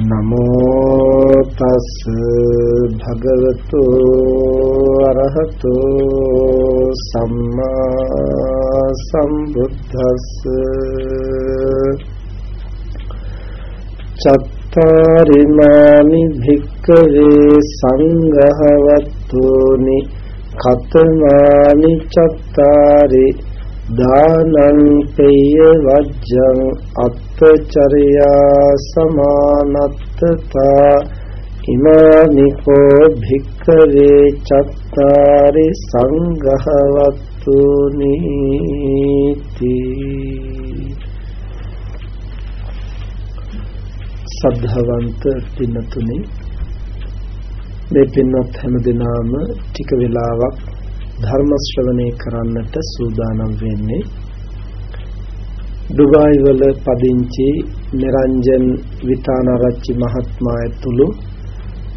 නමෝ තස් භගවතු අරහතු සම්මා සම්බුද්දස්ස චත්තාරිමානි භික්කවේ සංඝවත්තුනි කතමානි චත්තාරි දානං පේය වජ්ජං අත්තචර්යා සමානත්තතා ඉමානිකෝ භික්ඛවේ චත්තාරි සංඝවත්තු නීති සද්ධාවන්ත පින්නතුනි මේ පින්වත් හැම දිනාම ටික වෙලාවක් ධර්ම ශ්‍රවණය කරන්නට සූදානම් වෙන්නේ ඩුබායි වල පදිංචි නිරංජන් විතානාරච්චි මහත්මයා ඇතුළු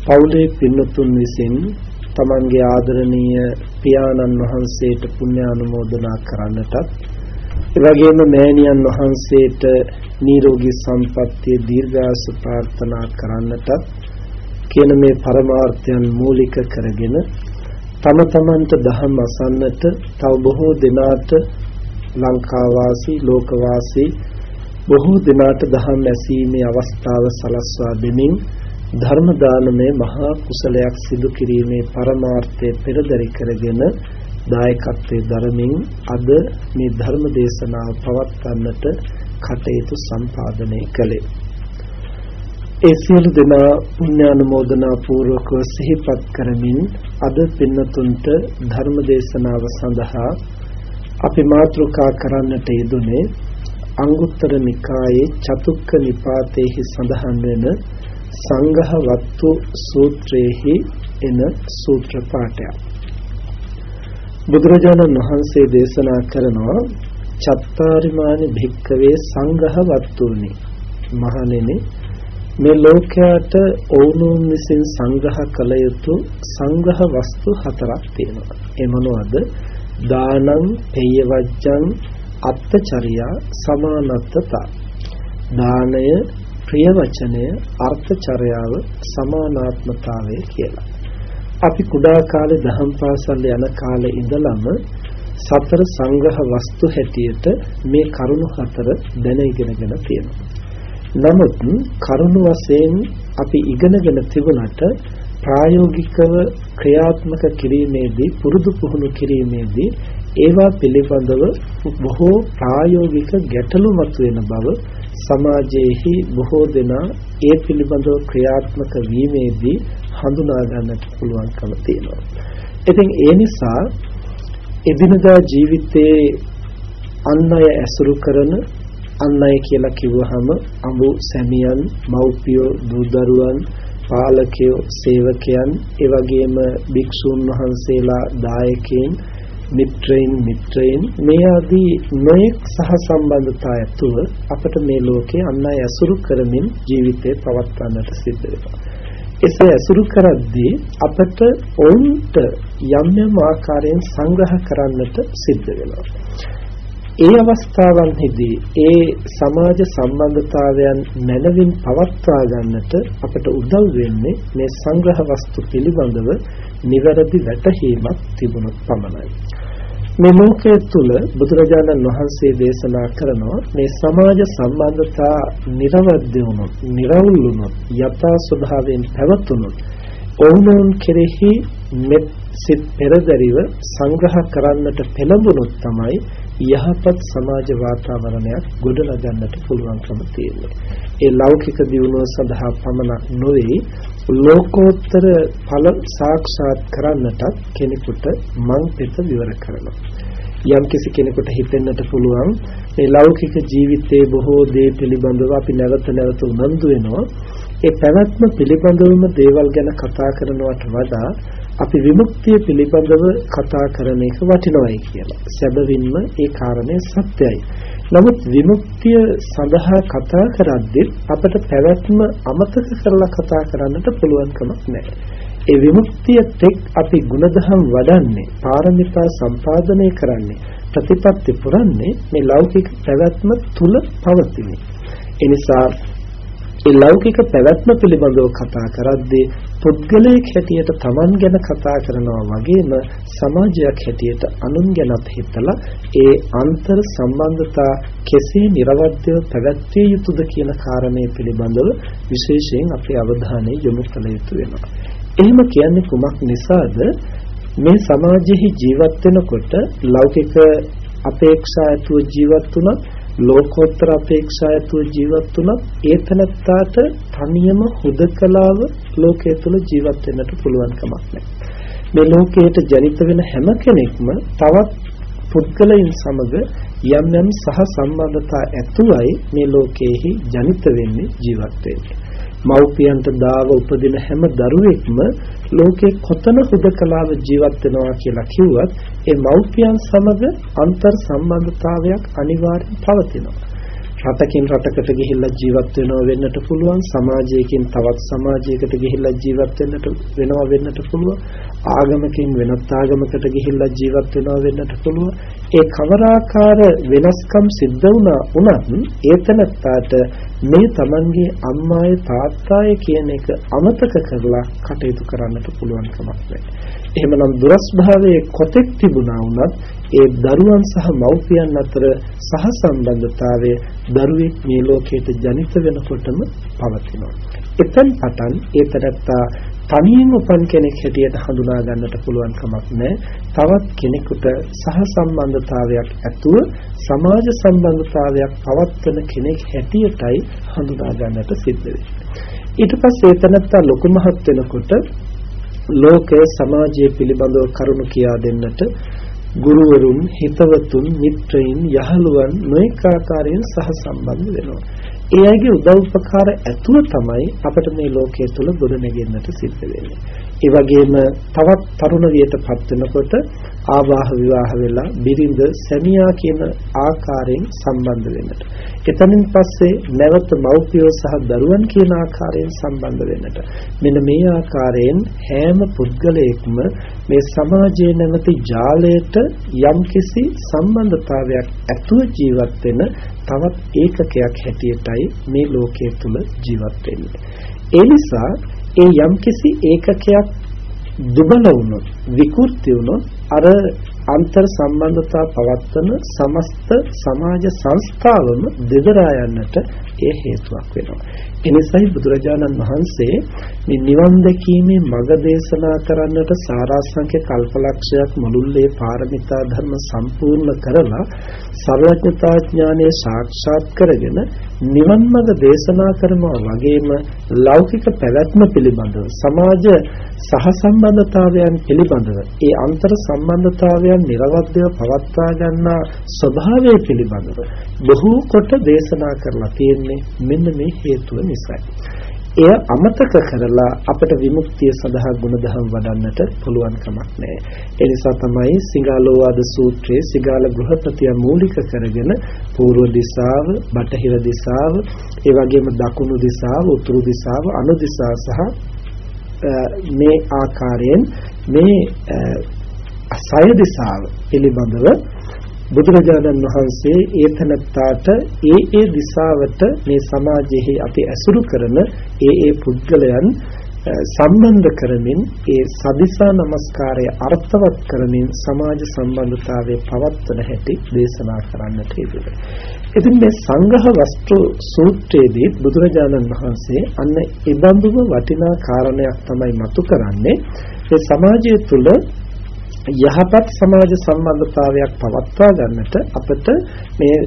පවුලේ පින්නතුන් විසින් තමන්ගේ ආදරණීය පියාණන් වහන්සේට පුණ්‍ය ආනුමෝදනා කරන්නටත් ඒ වගේම මෑණියන් වහන්සේට නිරෝගී සම්පන්නිය දීර්ඝාස ප්‍රාර්ථනා කරන්නටත් කියන මේ පරමාර්ථයන් මූලික කරගෙන තම තමන්ට දහම් අසන්නට තව බොහෝ දෙනාට ලංකා වාසී ලෝක වාසී බොහෝ දෙනාට දහම් ඇසීමේ අවස්ථාව සලස්වා දෙමින් ධර්ම දානමය මහා කුසලයක් සිදු කිරීමේ පරමාර්ථය පෙරදරි කරගෙන දායකත්වයේ දරමින් අද මේ ධර්ම දේශනාව පවත්වන්නට කටයුතු සම්පාදනය කළේ. ඒ සියලු දෙනා පුණ්‍යානුමෝදනා පූර්වකව සිහිපත් කරමින් අද පින්නතුන්ට ධර්ම දේශනාව සඳහා අපි මාතෘකා කරන්නට යෙදුනේ අංගුත්තර නිකායේ චතුක්ක නිපාතේහි සඳහන් වෙන සංඝහ වත්තු සූත්‍රයේහි එන සූත්‍ර පාඨයක්. බුදුරජාණන් වහන්සේ දේශනා කරනවා චත්තාරිමානි භික්කවේ සංඝහ වත්තුනි මහණෙනි මේ ලෝකයට ඕනෝන් විසින් සංග්‍රහ කළ යුතු සංග්‍රහ වස්තු හතරක් තියෙනවා. ඒ මොනවද? දානං, පේයවජ්ජං, අත්තචරියා, සමානත්තතා. දානය, ප්‍රිය වචනය, අර්ථචර්යාව, සමානාත්මතාවය කියලා. අපි කුඩා කාලේ දහම් පාසල් යන කාලේ ඉඳලම සතර සංග්‍රහ වස්තු හැටියට මේ කරුණු හතර දැන ඉගෙනගෙන තියෙනවා. නමුත් කරුණ වශයෙන් අපි ඉගෙනගෙන තිබුණට ප්‍රායෝගිකව ක්‍රියාත්මක කිරීමේදී පුරුදු පුහුණු කිරීමේදී ඒවා පිළිබඳව බොහෝ ප්‍රායෝගික ගැටලු මතුවෙන බව සමාජයේහි බොහෝ දෙනා ඒ පිළිබඳව ක්‍රියාත්මක වීමේදී හඳුනා ගන්නට පුළුවන්කම තියෙනවා. ඉතින් ඒ නිසා එදිනදා ජීවිතයේ අන් අය ඇසුරු කරන අන් අය කියලා කිව්වහම අඹු සැමියන් මව්පියෝ දූ දරුවන් පාලකයෝ සේවකයන් ඒ වගේම භික්ෂූන් වහන්සේලා දායකයන් මිත්‍රයින් මිත්‍රයින් මේ ආදී නොයෙක් සහ සම්බන්ධතා ඇතුව අපට මේ ලෝකේ අන් අය ඇසුරු කරමින් ජීවිතේ පවත්වන්නට සිද්ධ වෙනවා. එසේ ඇසුරු කරද්දී අපට ඔවුන්ට යම් යම් ආකාරයෙන් සංග්‍රහ කරන්නට සිද්ධ වෙනවා. ඒ අවස්ථාවන්හිදී ඒ සමාජ සම්බන්ධතාවයන් මනවින් පවත්වා ගන්නට අපට උදව් වෙන්නේ මේ සංග්‍රහ වස්තු පිළිබඳව නිවැරදි වැටහීමක් තිබුණොත් පමණයි. මේ ලෝකයේ තුල බුදුරජාණන් වහන්සේ දේශනා කරනවා මේ සමාජ සම්බන්ධතා නිර්වද්‍ය වුණොත්, නිර්වුල් වුණොත්, යථා ස්වභාවයෙන් පැවතුනොත් ඔවුනොන් කෙරෙහි මෙත් සිත් පෙරදරිව සංග්‍රහ කරන්නට පෙළඹුණොත් තමයි යහපත් සමාජ වාතාවරණයක් ගොඩනගන්නට පුළුවන්කම තියෙන්නේ. ඒ ලෞකික දියුණුව සඳහා පමණක් නොවේ ලෝකෝත්තර ඵල සාක්ෂාත් කරන්නට කෙනෙකුට මං පෙත විවර කරනවා. යම් කිසි කෙනෙකුට හිතෙන්නට පුළුවන් මේ ලෞකික ජීවිතයේ බොහෝ දේ පිළිබඳව අපි නැවත නැවත උනන්දු වෙනවා. ඒ පැවැත්ම පිළිබඳවම දේවල් ගැන කතා කරනවට වඩා අපි විමුක්තිය පිළිබඳව කතා කරන එක වටිනවයි කියලා. සැබවින්ම ඒ කාරණය සත්‍යයි. නමුත් විමුක්තිය සඳහා කතා කරද්දී අපට පැවැත්ම අමතක කරලා කතා කරන්නට පුළුවන් කමක් නැහැ. ඒ විමුක්තිය තෙක් අපි ಗುಣධම් වඩන්නේ, පාරමිතා සම්පාදනය කරන්නේ, ප්‍රතිපත්ති පුරන්නේ මේ ලෞකික පැවැත්ම තුල පවතින. එනිසා ඒ ලෞකික පැවැත්ම පිළිබඳව කතා කරද්දී පුද්ගලයෙක් හැටියට Taman ගැන කතා කරනවා වගේම සමාජයක් හැටියට අනුන් ගැනත් හිතලා ඒ අන්තර් සම්බන්ධතා කෙසේ නිර්වද්‍යව පැවැත්විය යුතුද කියන කාරණය පිළිබඳව විශේෂයෙන් අපේ අවධානය යොමු කළ යුතු වෙනවා. එහෙම කියන්නේ කුමක් නිසාද? මේ සමාජෙහි ජීවත් වෙනකොට ලෞකික අපේක්ෂා ඇතුව ජීවත් වුණත් ලෝකෝත්තර අපේක්ෂා ඇතුව ජීවත් වුණත් ඒ තනත්තාට තනියම හුදකලාව ලෝකයේ තුල ජීවත් වෙන්නට පුළුවන් කමක් නැහැ. මේ ලෝකයට ජනිත වෙන හැම කෙනෙක්ම තවත් පුද්ගලයන් සමග යම් යම් සහ සම්බන්ධතා ඇතුවයි මේ ලෝකයේහි ජනිත වෙන්නේ ජීවත් වෙන්නේ. මව්පියන්ට දාව උපදින හැම දරුවෙක්ම ලෝකේ කොතන හුදකලාව ජීවත් වෙනවා කියලා කිව්වත් ඒ මව්පියන් සමග අන්තර් සම්බන්ධතාවයක් අනිවාර්යෙන් පවතිනවා. රටකින් රටකට ගිහිල්ලා ජීවත් වෙනවා වෙන්නට පුළුවන් සමාජයකින් තවත් සමාජයකට ගිහිල්ලා ජීවත් වෙන්නට වෙනවා වෙන්නට පුළුවන් ආගමකින් වෙනත් ආගමකට ගිහිල්ලා ජීවත් වෙනවා වෙන්නට පුළුවන් ඒ කවරාකාර වෙනස්කම් සිද්ධ වුණා වුණත් ඒතනත්තාට මේ Tamanගේ අම්මාය තාත්තාය කියන එක අමතක කරලා කටයුතු කරන්නට පුළුවන් කමක් නැහැ. එහෙමනම් දුරස් භාවයේ කොතෙක් තිබුණා වුණත් ඒ දරුවන් සහ මව්පියන් අතර සහ සම්බන්ධතාවය දරුවෙක් මේ ලෝකයට ජනිත වෙනකොටම පවතිනවා. එතෙන් පටන් ඒ තරත්තා තනියෙන් උපන් කෙනෙක් හැටියට හඳුනා ගන්නට පුළුවන් කමක් නැහැ. තවත් කෙනෙකුට සහ සම්බන්ධතාවයක් ඇතුව සමාජ සම්බන්ධතාවයක් පවත්වන කෙනෙක් හැටියටයි හඳුනා ගන්නට සිද්ධ වෙන්නේ. ඊට පස්සේ එතනත්තා ලොකු මහත් වෙනකොට ලෝකයේ සමාජය පිළිබඳව කරුණු කියා දෙන්නට ගුරුවරුන් හිතවතුන් මිත්‍රයින් යහළුවන් නොඑක ආකාරයෙන් සහ සම්බන්ධ වෙනවා. ඒ අයගේ උදව් උපකාර ඇතුව තමයි අපිට මේ ලෝකයේ තුල ගොඩ නැගෙන්නට සිද්ධ වෙන්නේ. ඒ වගේම තවත් තරුණ වියටපත් වෙනකොට ආවාහ විවාහ වෙලා බිරිඳ සැමියා කියන ආකාරයෙන් සම්බන්ධ වෙන්නට. එතනින් පස්සේ නැවත මව්පියෝ සහ දරුවන් කියන ආකාරයෙන් සම්බන්ධ වෙන්නට. මෙන්න මේ ආකාරයෙන් හැම පුද්ගලයෙක්ම මේ සමාජයේ නැමැති ජාලයට යම්කිසි සම්බන්ධතාවයක් ඇතුව ජීවත් වෙන තවත් ඒකකයක් හැටියටයි මේ ලෝකයේ තුල ජීවත් වෙන්නේ. ඒ නිසා ඒ යම්කිසි ඒකකයක් දුබල වුණොත් විකෘති වුණොත් අර අන්තර් සම්බන්ධතා පවත්වන සමස්ත සමාජ සංස්ථාවම දෙදරා යන්නට ඒ හේතුවක් වෙනවා. එනිසයි බුදුරජාණන් වහන්සේ මේ නිවන් දැකීමේ මඟ දේශනා කරන්නට සාරාංශක කල්පලක්ෂයක් මුළුල්ලේ පාරමිතා ධර්ම සම්පූර්ණ කරලා සර්වඥතා ඥානය සාක්ෂාත් කරගෙන නිවන් මඟ දේශනා කරනවා වගේම ලෞකික පැවැත්ම පිළිබඳව සමාජ සහසම්බන්ධතාවයන් පිළිබඳව ඒ අන්තර් සම්බන්ධතාවයන් නිර්වද්‍යව පවත්වා ගන්නා ස්වභාවය පිළිබඳව බොහෝ කොට දේශනා කරලා තියෙන්නේ මෙන්න මේ හේතුව නිසායි. එය අමතක කරලා අපට විමුක්තිය සඳහා ගුණධම් වඩන්නට පුළුවන් කමක් නැහැ. ඒ නිසා තමයි සිගාලෝවාද සූත්‍රයේ සිගාල ගෘහපතිය මූලික කරගෙන පූර්ව දිශාව, බටහිර දිශාව, ඒ වගේම දකුණු දිශාව, උතුරු දිශාව, අනු දිශාව සහ මේ ආකාරයෙන් මේ සය දිශාව පිළිබඳව බුදුරජාණන් වහන්සේ ඒ තනත්තාට ඒ ඒ දිශාවට මේ සමාජයේ අපි ඇසුරු කරන ඒ ඒ පුද්ගලයන් සම්බන්ධ කරමින් ඒ සදිසා නමස්කාරය අර්ථවත් කරමින් සමාජ සම්බන්ධතාවයේ පවත්වන හැටි දේශනා කරන්නට යෙදුණා. ඉතින් මේ සංඝහ වස්තු සූත්‍රයේදී බුදුරජාණන් වහන්සේ අන්න ඒ බඳුම වටිනා කාරණයක් තමයි මතු කරන්නේ. ඒ සමාජය තුළ යහපත් සමාජ සම්බන්ධතාවයක් පවත්වා ගන්නට අපට මේ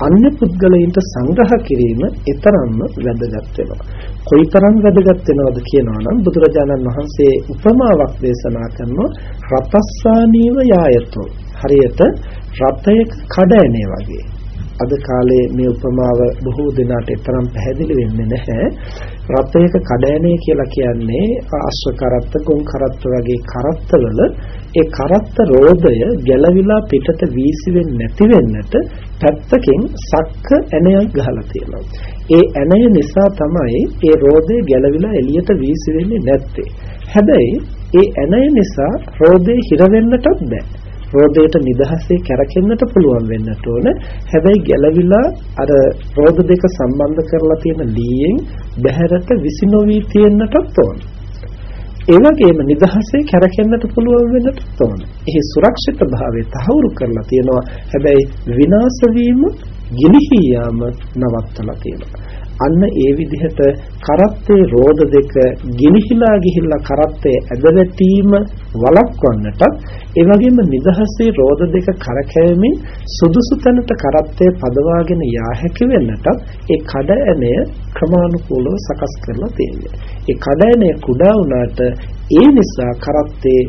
අන්‍ය පුද්ගලයින්ට සංග්‍රහ කිරීම ඊතරම්ම වැදගත් වෙනවා. කොයිතරම් වැදගත් වෙනවද කියනවා නම් බුදුරජාණන් වහන්සේ උපමාවක් දේශනා කරනවා රතස්සානීව යායතෝ. හරියට රතයක කඩෑනේ වගේ. අද කාලේ මේ උපමාව බොහෝ දෙනාට තරම් පැහැදිලි වෙන්නේ නැහැ. රථයක කඩෑනේ කියලා කියන්නේ අශ්ව කරත්ත, ගොන් කරත්ත වගේ කරත්තවල ඒ කරත්ත රෝධය ගැලවිලා පිටට වීසි වෙන්නේ නැති වෙන්නට පැත්තකින් සක්ක ඇණයක් ගහලා තියෙනවා. ඒ ඇණය නිසා තමයි ඒ රෝධය ගැලවිලා එළියට වීසි වෙන්නේ නැත්තේ. හැබැයි ඒ ඇණය නිසා රෝධය හිර වෙන්නටත් බෑ. රෝදයට නිදහසේ කැරකෙන්නට පුළුවන් වෙන්නට ඕන. හැබැයි ගැළවිලා අර රෝද දෙක සම්බන්ධ කරලා තියෙන ලීයෙන් බහැරට විසි නොවි තියෙන්නටත් ඕන. ඒ වගේම නිදහසේ කැරකෙන්නට පුළුවන් වෙන්නටත් ඕන. එහි සුරක්ෂිත භාවය තහවුරු කරලා තියෙනවා. හැබැයි විනාශ වීම ගිලිහී යාම නවත්තලා තියෙනවා. අන්න ඒ විදිහට කරත්තේ රෝද දෙක ගිලිහිලා ගිහිල්ලා කරත්තේ ඇදවැටීම වළක්වන්නටත් ඒ වගේම නිදහසේ රෝද දෙක කරකැවෙමින් සුදුසු තැනට කරත්තේ පදවාගෙන යා හැකි වෙන්නටත් ඒ කඩ ඇණය ක්‍රමානුකූලව සකස් කරලා තියෙනවා. ඒ කඩ ඇණය කුඩා වුණාට ඒ නිසා කරත්තේ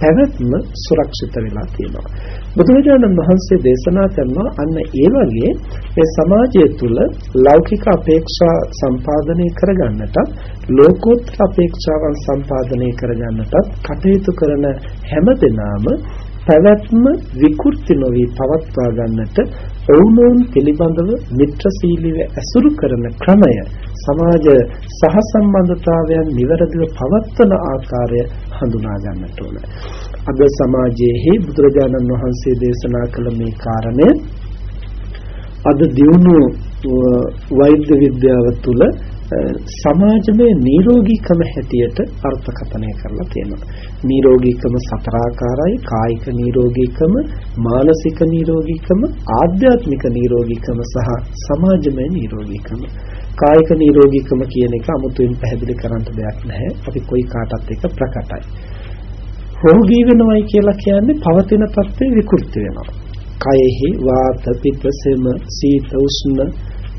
පැවැත්ම සුරක්ෂිත වෙලා තියෙනවා. බුදුරජාණන් වහන්සේ දේශනා කරනවා අන්න ඒ වගේ මේ සමාජය තුළ ලෞකික අපේක්ෂා සම්පාදනය කරගන්නට ලෝකෝත්තර අපේක්ෂාවන් සම්පාදනය කරගන්නට කටයුතු කරන හැම දිනම පැවැත්ම විකෘති නොවි පවත්වා ගන්නට ඔවුනොවුන් පිළිබඳව මිත්‍රශීලීව ඇසුරු කරන ක්‍රමය සමාජ සහසම්බන්ධතාවයන් નિවරදිව පවත්වන ආකාරය හඳුනා ගන්නට ඕන. අද සමාජයේ බුදුරජාණන් වහන්සේ දේශනා කළ මේ කාරණය අද දියුණු වෛද්‍ය විද්‍යාව තුළ සමාජමය නිරෝගීකම හැටියට අර්ථකථනය කරලා තියෙනවා. නිරෝගීකම සතරාකාරයි කායික නිරෝගීකම, මානසික නිරෝගීකම, ආධ්‍යාත්මික නිරෝගීකම සහ සමාජමය නිරෝගීකම. කායික නිරෝගීකම කියන එක 아무තුවෙන් පැහැදිලි කරන්න දෙයක් නැහැ. අපි කොයි කාටත් එක ප්‍රකටයි. රෝගී වෙනවයි කියලා කියන්නේ පවතින තත්ත්වේ විකෘති වෙනවා. කයෙහි වාත පිත්ත සෙම සීත උෂ්ණ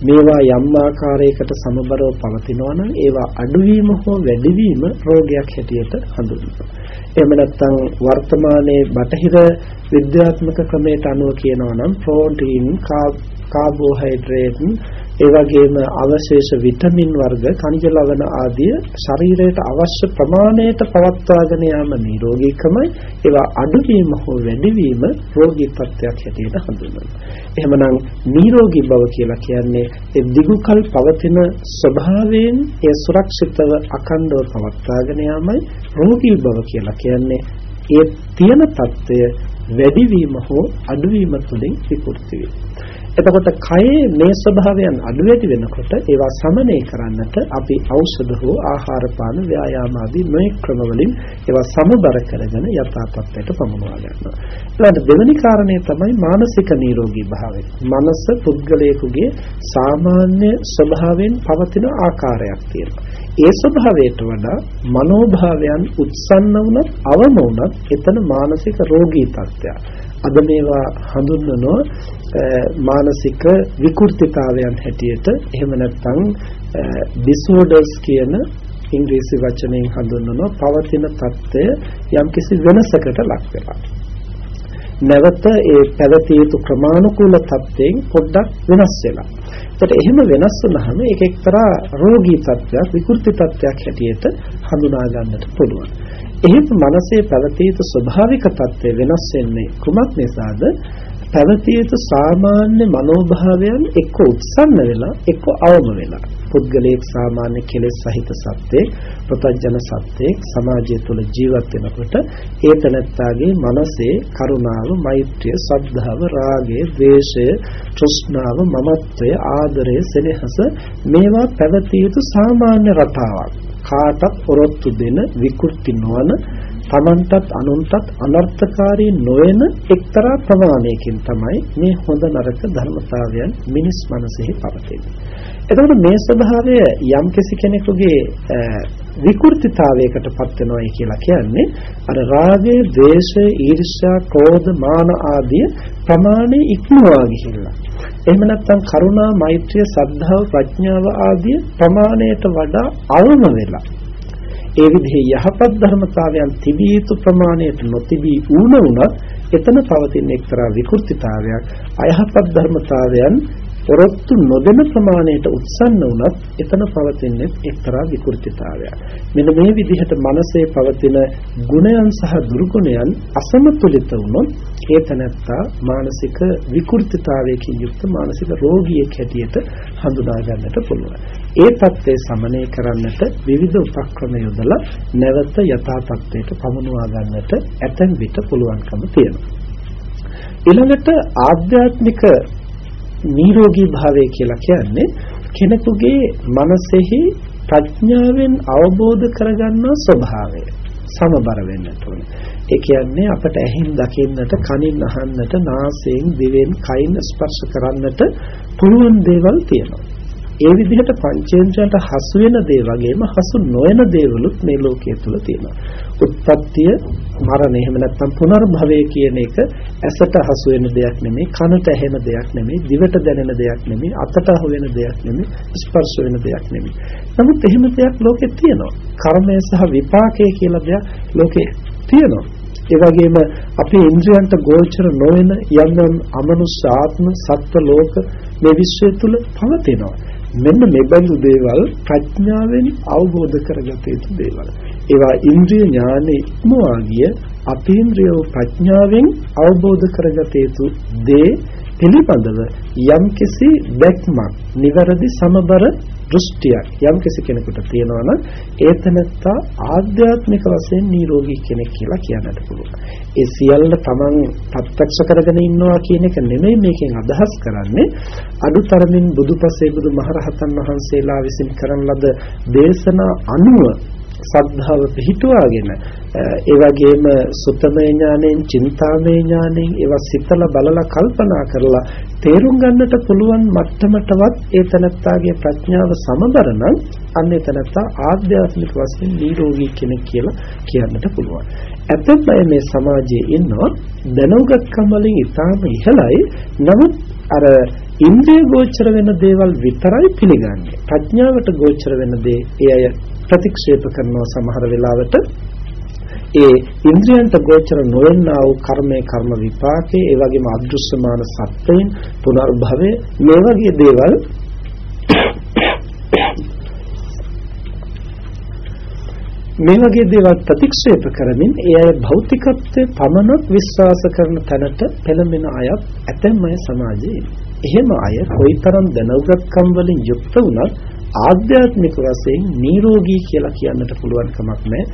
මේවා යම් ආකාරයකට සමබරව පවතිනවා නම් ඒවා අඩුවීම හෝ වැඩිවීම රෝගයක් හැටියට හඳුන්වනවා. එහෙම නැත්නම් වර්තමානයේ බටහිර විද්‍යාත්මක ක්‍රමයට අනුව කියනවා නම් ප්‍රෝටීන් කාබෝහයිඩ්‍රේට් ඒ වගේම අවශේෂ විටමින් වර්ග කනිජ ලවණ ආදී ශරීරයට අවශ්‍ය ප්‍රමාණයට පවත්වාගෙන යාම නිරෝගීකමයි. ඒවා අඩුවීම හෝ වැඩිවීම රෝගී තත්ත්වයක් හැටියට හඳුන්වනවා. එහෙමනම් නිරෝගී බව කියලා කියන්නේ ඒ දිගුකල් පවතින ස්වභාවයෙන් ඒ සුරක්ෂිතව අඛණ්ඩව පවත්වාගෙන යාමයි රෝගී බව කියලා කියන්නේ. ඒ තියෙන తত্ত্বය වැඩිවීම හෝ අඩුවීම තුළින් විකෘති වෙනවා එතකොට කයේ මේ ස්වභාවයන් අඩු වැඩි වෙනකොට ඒවා සමනය කරන්නට අපි ඖෂධ හෝ ආහාර පාන ව්‍යායාම ආදී මේ ක්‍රම වලින් ඒවා සමබර කරගෙන යථා තත්ත්වයට පමුණවා ගන්නවා. ඊළඟ දෙවෙනි කාරණය තමයි මානසික නිරෝගී භාවය. මනස පුද්ගලයෙකුගේ සාමාන්‍ය ස්වභාවයෙන් පවතින ආකාරයක් තියෙනවා. ඒ ස්වභාවයට වඩා මනෝභාවයන් උත්සන්න වුණත් අවම වුණත් එතන මානසික රෝගී තත්ත්වයක්. අද මේවා හඳුන්වනෝ මානසික විකෘතිතාවයන් හැටියට එහෙම නැත්නම් disorders කියන ඉංග්‍රීසි වචනයෙන් හඳුන්වනෝ පවතින తত্ত্বය යම්කිසි වෙනසකට ලක් වෙනවා. නැවත ඒ පැවතිය යුතු ක්‍රමානුකූල තත්ත්වයෙන් පොඩ්ඩක් වෙනස් වෙනවා. එතකොට එහෙම වෙනස් වුනහම ඒක එක්තරා රෝගී තත්ත්වයක්, විකෘති තත්ත්වයක් හැටියට හඳුනා ගන්නට පුළුවන්. එහෙත් මනසේ පැවතිය යුතු ස්වභාවික తත්වය වෙනස් වෙන්නේ කුමක් නිසාද? පැවතිය යුතු සාමාන්‍ය මනෝභාවයන් එක්ක උත්සන්න වෙලා එක්ක අවම වෙලා. පුද්ගලයෙක් සාමාන්‍ය කෙලෙස් සහිත සත්‍යයක් ප්‍රත්‍යජන සත්‍යයක් සමාජය තුළ ජීවත් වෙනකොට ඒ තනත්තාගේ මනසේ කරුණාව, මෛත්‍රිය, සද්ධාව, රාගය, ද්වේෂය, තෘෂ්ණාව, මමත්වය, ආදරය, සෙනෙහස මේවා පැවතිය යුතු සාමාන්‍ය රටාවක්. කාටත් ඔරොත්තු දෙන විකෘති නොවන තමන්ටත් අනුන්ටත් අනර්ථකාරී නොවන එක්තරා ප්‍රමාණයකින් තමයි මේ හොඳ නරක ධර්මතාවයන් මිනිස් මනසෙහි පවතින්නේ. එතකොට මේ ස්වභාවය යම් කෙනෙකුගේ විකෘතිතාවයකට පත් වෙනවායි කියලා කියන්නේ අර රාගය, ද්වේෂය, ඊර්ෂ්‍යා, ක්‍රෝධ, මාන ආදී ප්‍රමාණය ඉක්මවා ගිහිල්ලා. එහෙම නැත්නම් කරුණා, මෛත්‍රිය, සද්ධාව, ප්‍රඥාව ආදී ප්‍රමාණයට වඩා අවම වෙලා ඒ විදිහේ යහපත් ධර්මතාවයන් තිබිය යුතු ප්‍රමාණයට නොතිබී ඌන වුණත් එතන පවතින එක්තරා විකෘතිතාවයක් අයහපත් ධර්මතාවයන් ඔරොත්තු නොදෙන ප්‍රමාණයට උත්සන්න වුණත් එතන පවතින්නේ එක්තරා විකෘතිතාවයක්. මෙන්න මේ විදිහට මනසේ පවතින ගුණයන් සහ දුර්ගුණයන් අසමතුලිත වුණොත් ඒ තනත්තා මානසික විකෘතිතාවයකින් යුක්ත මානසික රෝගියෙක් හැටියට හඳුනා ගන්නට පුළුවන්. ඒ தත්ත්වය සමනය කරන්නට විවිධ උපක්‍රම යොදලා නැවත යථා තත්ත්වයට පමුණවා ගන්නට ඇතැම් විට පුළුවන්කම තියෙනවා. ඊළඟට ආධ්‍යාත්මික නිරෝගී භාවය කියලා කියන්නේ කෙනෙකුගේ මනසෙහි ප්‍රඥාවෙන් අවබෝධ කරගන්නා ස්වභාවය සමබර වෙන්නට ඕනේ. ඒ කියන්නේ අපට ඇහෙන් දකින්නට, කනින් අහන්නට, නාසයෙන්, දිවෙන්, කයින් ස්පර්ශ කරන්නට පුළුවන් දේවල් තියෙනවා. ඒ විදිහට පංචේන්ද්‍රයන්ට හසු වෙන දේ වගේම හසු නොවන දේවලුත් මේ ලෝකයේ තුල තියෙනවා. උත්පත්තිය, මරණය, එහෙම නැත්නම් පුනර්භවය කියන එක ඇසට හසු වෙන දෙයක් නෙමෙයි, කනට ඇහෙන දෙයක් නෙමෙයි, දිවට දැනෙන දෙයක් නෙමෙයි, අතට අහු වෙන දෙයක් නෙමෙයි, ස්පර්ශ වෙන දෙයක් නෙමෙයි. නමුත් එහෙම දෙයක් ලෝකේ තියෙනවා. කර්මය සහ විපාකය කියලා දෙයක් ලෝකේ තියෙනවා. ඒ වගේම අපේ ඉන්ද්‍රයන්ට ගෝචර නොවන යම් යම් අමනුෂ්‍ය ආත්ම සත්ව ලෝක මේ විශ්වය තුල පවතිනවා. මෙන්න මෙබඳු දේවල් ප්‍රඥාවෙන් අවබෝධ කරගත යුතු දේවල්. ඒවා ඉන්ද්‍රිය ඥානෙ ඉක්මවා ගිය අපේන්ද්‍රිය ප්‍රඥාවෙන් අවබෝධ කරගත යුතු දේ පිළිබඳව යම්කිසි දැක්මක්, නිවැරදි සමබර දෘෂ්ටියක් යම්කිසි කෙනෙකුට තියෙනවා නම් ඒතනත්තා ආධ්‍යාත්මික වශයෙන් නිරෝගී කෙනෙක් කියලා කියන්නට පුළුවන්. ඒ සියල්ල Taman ප්‍රත්‍යක්ෂ කරගෙන ඉන්නවා කියන එක නෙමෙයි මේකෙන් අදහස් කරන්නේ අදුතරමින් බුදුපසේ බුදුමහරහතන් වහන්සේලා විසින් කරන ලද දේශනා අනුව සද්ධාව පිහිටුවාගෙන ඒ වගේම සුතමේ ඥාණයෙන්, චින්තාමේ ඥාණයෙන් ඒවා සිතලා බලලා කල්පනා කරලා තේරුම් ගන්නට පුළුවන් මට්ටමටවත් ඒ තනත්තාගේ ප්‍රඥාව සමබර නම් අන්න ඒ තනත්තා ආධ්‍යාත්මික වශයෙන් නිරෝගී කෙනෙක් කියලා කියන්නට පුළුවන්. ඇත්තම මේ සමාජයේ ඉන්නවා දැනුගත්කම් වලින් ඉතාම ඉහළයි. නමුත් අර ඉන්ද්‍රිය ගෝචර වෙන දේවල් විතරයි පිළිගන්නේ. ප්‍රඥාවට ගෝචර වෙන දේ ඒ අය ප්‍රතික්ෂේප කරනවා සමහර වෙලාවට. ඒ ඉන්ද්‍රියන්ට ගෝචර නොවන්නා වූ කර්මයේ කර්ම විපාකේ ඒ වගේම අදෘශ්‍යමාන සත්‍යයෙන් පුනර්භවය මේ වගේ දේවල් මේ වගේ දේවල් ප්‍රතික්ෂේප කරමින් ඒ අය භෞතිකත්වයේ පමණක් විශ්වාස කරන තැනට පෙළඹෙන අයත් ඇතැම් අය සමාජයේ. එහෙම අය කොයිතරම් දැනුගත්කම් වලින් යුක්ත වුණත් ආධ්‍යාත්මික වශයෙන් නිරෝගී කියලා කියන්නට පුළුවන් කමක් නැහැ.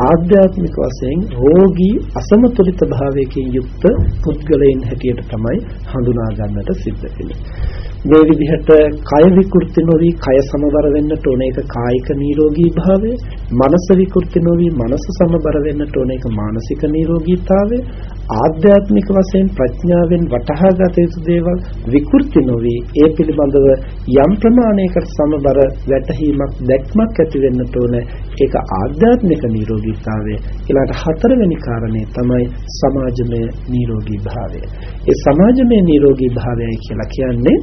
ආධ්‍යාත්මික වශයෙන් රෝගී අසමතුලිත භාවයකින් යුක්ත පුද්ගලයන් හැටියට තමයි හඳුනා ගන්නට සිද්ධ වෙන්නේ. මේ විදිහට කය විකෘති නොවි කය සමබර වෙන්නට ඕන ඒක කායික නිරෝගී භාවය මනස විකෘති නොවි මනස සමබර වෙන්නට ඕන ඒක මානසික නිරෝගීතාවය ආධ්‍යාත්මික වශයෙන් ප්‍රඥාවෙන් වටහා ගත යුතු දේවල් විකෘති නොවි ඒ පිළිබඳව යම් ප්‍රමාණයකට සමබර වැටහීමක් දැක්මක් ඇති වෙන්නට ඕන ඒක ආධ්‍යාත්මික නිරෝගීතාවය. ඊළඟට හතරවෙනි කාරණේ තමයි සමාජමය නිරෝගී භාවය. ඒ සමාජමය නිරෝගී භාවයයි කියලා කියන්නේ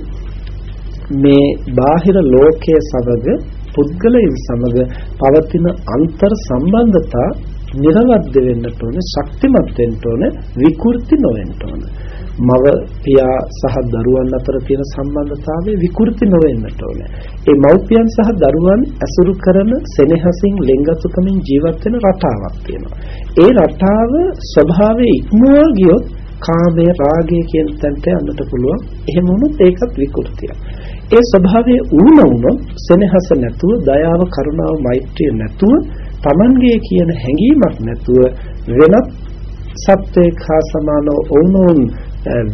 මේ බාහිර ලෝකයේ සමග පුද්ගලයන් සමග පවතින අන්තර් සම්බන්ධතා නිර්වද්ද වෙන්නට ඕනේ ශක්තිමත් වෙන්න ඕනේ විකෘති නොවෙන්න ඕනේ. මව පියා සහ දරුවන් අතර තියෙන සම්බන්ධතාවය විකෘති නොවෙන්නට ඕනේ. ඒ මව්පියන් සහ දරුවන් ඇසුරු කරන සෙනෙහසින් ලෙන්ගතුකමින් ජීවත් වෙන රටාවක් තියෙනවා. ඒ රටාව ස්වභාවයේ ඉක්මවා ගියොත් කාමයේ රාගය කියන තැනට යන්නට පුළුවන් එහෙම වුණොත් ඒකත් විකෘතියක් ඒ ස්වභාවයේ ඌන වුණොත් සෙනෙහස නැතුව දයාව කරුණාව මෛත්‍රිය නැතුව Tamanගේ කියන හැඟීමක් නැතුව වෙනත් සත්වයක හා සමානව වුණොන්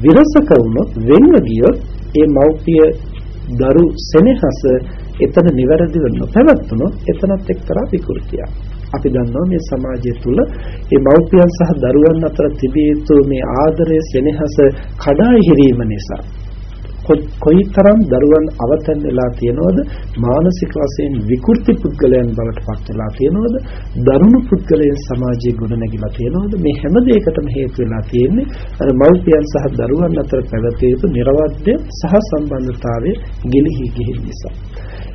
විරසක වුණොත් වෙන්ව ගියොත් ඒ මෞපිය දරු සෙනෙහස එතන නිවැරදිව නොපැවතුනොත් එතනත් එක්තරා විකෘතියක්. අපි දන්නවා මේ සමාජය තුළ මේ මව්පියන් සහ දරුවන් අතර තිබිය යුතු මේ ආදරය සෙනෙහස කඩා හිරීම නිසා. කොයිතරම් දරුවන් අවතන් වෙලා තියෙනවද? මානසික වශයෙන් විකෘති පුද්ගලයන් බවට පත් වෙලා තියෙනවද? දරුණු පුද්ගලයන් සමාජයේ ගොඩනැගිලා තියෙනවද? මේ හැම දෙයකටම හේතු වෙලා තියෙන්නේ අර මව්පියන් සහ දරුවන් අතර පැවතිය යුතු නිර්වද්‍ය සහ සම්බන්ධතාවය ගිලිහි ගිහින් නිසා.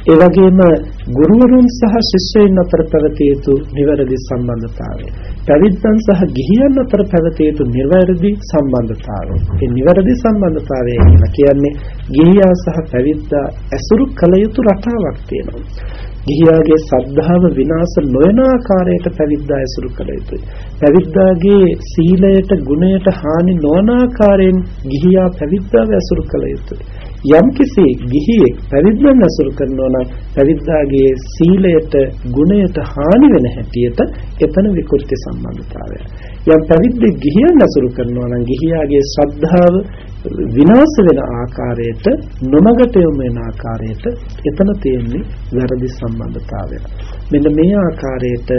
ඒ වගේම ගුරුවරුන් සහ ශිෂ්‍යයන් අතර පැවතිය යුතු නිවැරදි සම්බන්ධතාවය. පැවිද්දන් සහ ගිහියන් අතර පැවතිය යුතු නිවැරදි සම්බන්ධතාවය. ඒ නිවැරදි සම්බන්ධතාවය කියලා කියන්නේ ගිහියා සහ පැවිද්දා ඇසුරු කළ යුතු රටාවක් තියෙනවා. ගිහියාගේ සද්ධාව විනාශ නොවන ආකාරයට පැවිද්දා ඇසුරු කළ යුතුයි. පැවිද්දාගේ සීලයට ගුණයට හානි නොවන ආකාරයෙන් ගිහියා පැවිද්දාව ඇසුරු කළ යුතුයි. යම්කිසි ගිහියෙක් පැවිද්දන් අසුරු කරනවා නම් පැවිද්දාගේ සීලයට ගුණයට හානි වෙන හැටියට එතන විකෘති සම්බන්ධතාවය. යම් පැවිද්දෙක් ගිහියන් අසුරු කරනවා නම් ගිහියාගේ ශ්‍රද්ධාව විනාශ වෙන ආකාරයට නොමගට යොමු වෙන ආකාරයට එතන තියෙන්නේ වැරදි සම්බන්ධතාවය. මෙන්න මේ ආකාරයට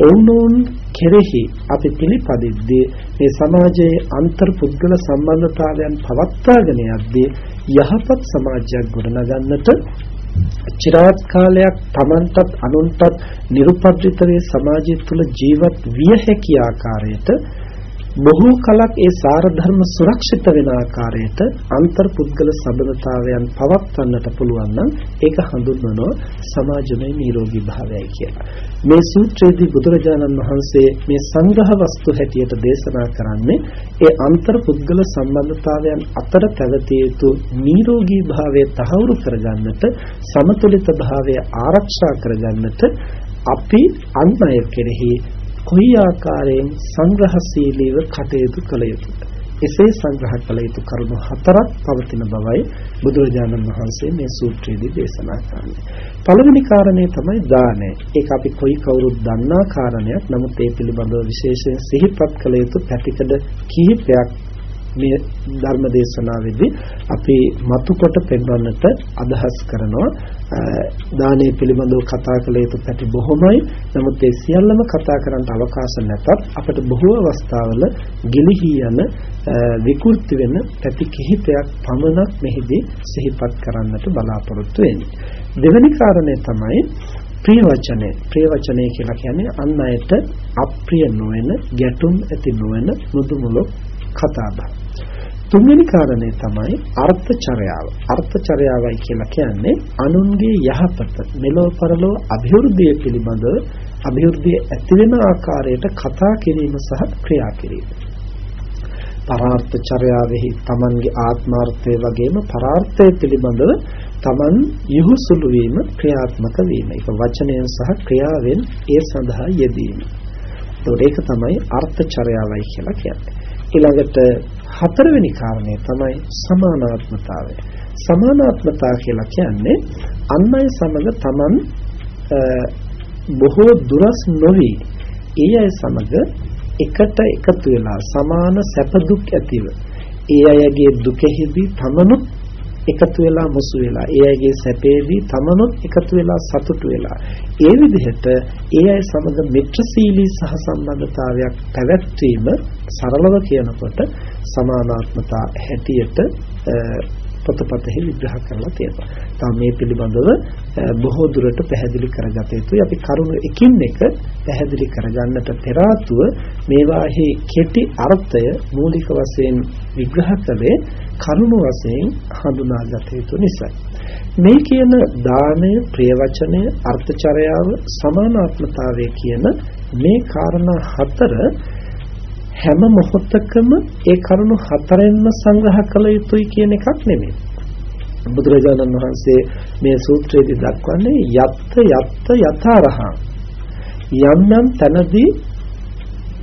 ඔවුනොවුන් කෙරෙහි අපි පිළිපදිද්දී මේ සමාජයේ අන්තර් පුද්ගල සම්බන්ධතාවයන් පවත්වාගෙන යද්දී යහපත් සමාජයක් ගොඩනගන්නට චිරාත් කාලයක් Tamanටත් අනුන්ටත් නිර්පද්‍රිත වේ සමාජය තුළ ජීවත් විය හැකි ආකාරයට බොහෝ කලක් ඒ සාර ධර්ම සුරක්ෂිත වෙන ආකාරයට අන්තර් පුද්ගල සබඳතාවයන් පවත්වන්නට පුළුවන් නම් ඒක හඳුන්වනවා සමාජමය නිරෝගී භාවයයි කියලා. මේ සූත්‍රයේදී බුදුරජාණන් වහන්සේ මේ සංග්‍රහ වස්තු හැටියට දේශනා කරන්නේ ඒ අන්තර් පුද්ගල සම්බන්ධතාවයන් අතර පැවතිය යුතු නිරෝගී භාවය තහවුරු කරගන්නට සමතුලිත භාවය ආරක්ෂා කරගන්නට අපි අන් අය කෙරෙහි කොයි ආකාරයෙන් සංග්‍රහශීලීව කටයුතු කළ යුතුද එසේ සංග්‍රහ කළ යුතු කරුණු හතරක් පවතින බවයි බුදුරජාණන් වහන්සේ මේ සූත්‍රයේදී දේශනා කරන්නේ. පළවෙනි කාරණේ තමයි දානය. ඒක අපි කොයි කවුරුත් දන්නා කාරණයක්. නමුත් ඒ පිළිබඳව විශේෂයෙන් සිහිපත් කළ යුතු පැතිකඩ කිහිපයක් මේ ධර්ම දේශනාවේදී අපි මතු කොට පෙන්වන්නට අදහස් කරනවා. දානයේ පිළිබඳව කතා කළ යුතු පැති බොහොමයි. නමුත් ඒ සියල්ලම කතා කරන්න අවකාශ නැතත් අපිට බොහෝ අවස්ථාවල ගිලිහි යන විකෘති වෙන පැති කිහිපයක් පමණක් මෙහිදී සිහිපත් කරන්නට බලාපොරොත්තු වෙන්නේ දෙවෙනි කාරණය තමයි ප්‍රිය වචනය ප්‍රිය වචනය කියලා කියන්නේ අන් අයට අප්‍රිය නොවන ගැටුම් ඇති නොවන මුදුමුලක් කතාබහ තුන්වෙනි කාරණය තමයි අර්ථචරයාව. අර්ථචරයාවයි කියලා කියන්නේ අනුන්ගේ යහපත මෙලොව පරලොව અભිවෘද්ධිය පිළිබඳ અભිවෘද්ධිය ඇති වෙන ආකාරයට කතා කිරීම සහ ක්‍රියා කිරීම. පරාර්ථ චර්යාවෙහි Tamanගේ ආත්මාර්ථය වගේම පරාර්ථය පිළිබඳව Taman යහුසුළු වීම ක්‍රියාත්මක වීම. ඒක වචනයෙන් සහ ක්‍රියාවෙන් ඒ සඳහා යෙදීම. ඒක තමයි අර්ථ චර්යාවයි කියලා කියන්නේ. ඊළඟට හතරවෙනි කාරණය තමයි සමානාත්මතාවය. සමානාත්මතාව කියලා කියන්නේ අන් අය සමග Taman බොහෝ දුරස් නොවි. ඒ අය සමග එකට එකතු වෙලා සමාන සැප දුක් ඇතිව. ඒ අයගේ දුකෙහිදී තමනුත් එකතු වෙලා මුසු වෙලා ඒ අයගේ සැපේදී තමනුත් එකතු වෙලා සතුටු වෙලා. ඒ විදිහට ඒ අය සමග මිත්‍රශීලී සහ සම්බන්ධතාවයක් පැවැත්වීම සරලව කියනකොට සමානාත්මතා හැටියට පොතපතෙහි විග්‍රහ කරලා තියෙනවා. තාම මේ පිළිබඳව බොහෝ දුරට පැහැදිලි කරගත යුතුයි. අපි කරුණු එකින් එක පැහැදිලි කරගන්නට පෙර මේවාහි කෙටි අර්ථය මූලික වශයෙන් විග්‍රහ කළේ කරුණු වශයෙන් හඳුනාගත යුතු නිසායි. මේ කියන දානය, ප්‍රිය වචනය, අර්ථචර්යාව, සමානාත්මතාවය කියන මේ කාරණා හතර හැම මොහොතකම ඒ කරුණු හතරෙන්ම සංග්‍රහ කළ යුතුයි කියන එකක් නෙමෙයි. බුදුරජාණන් වහන්සේ මේ සූත්‍රයේදී දක්වන්නේ යත්ත යත්ත යථාරහං යම් යම් තැනදී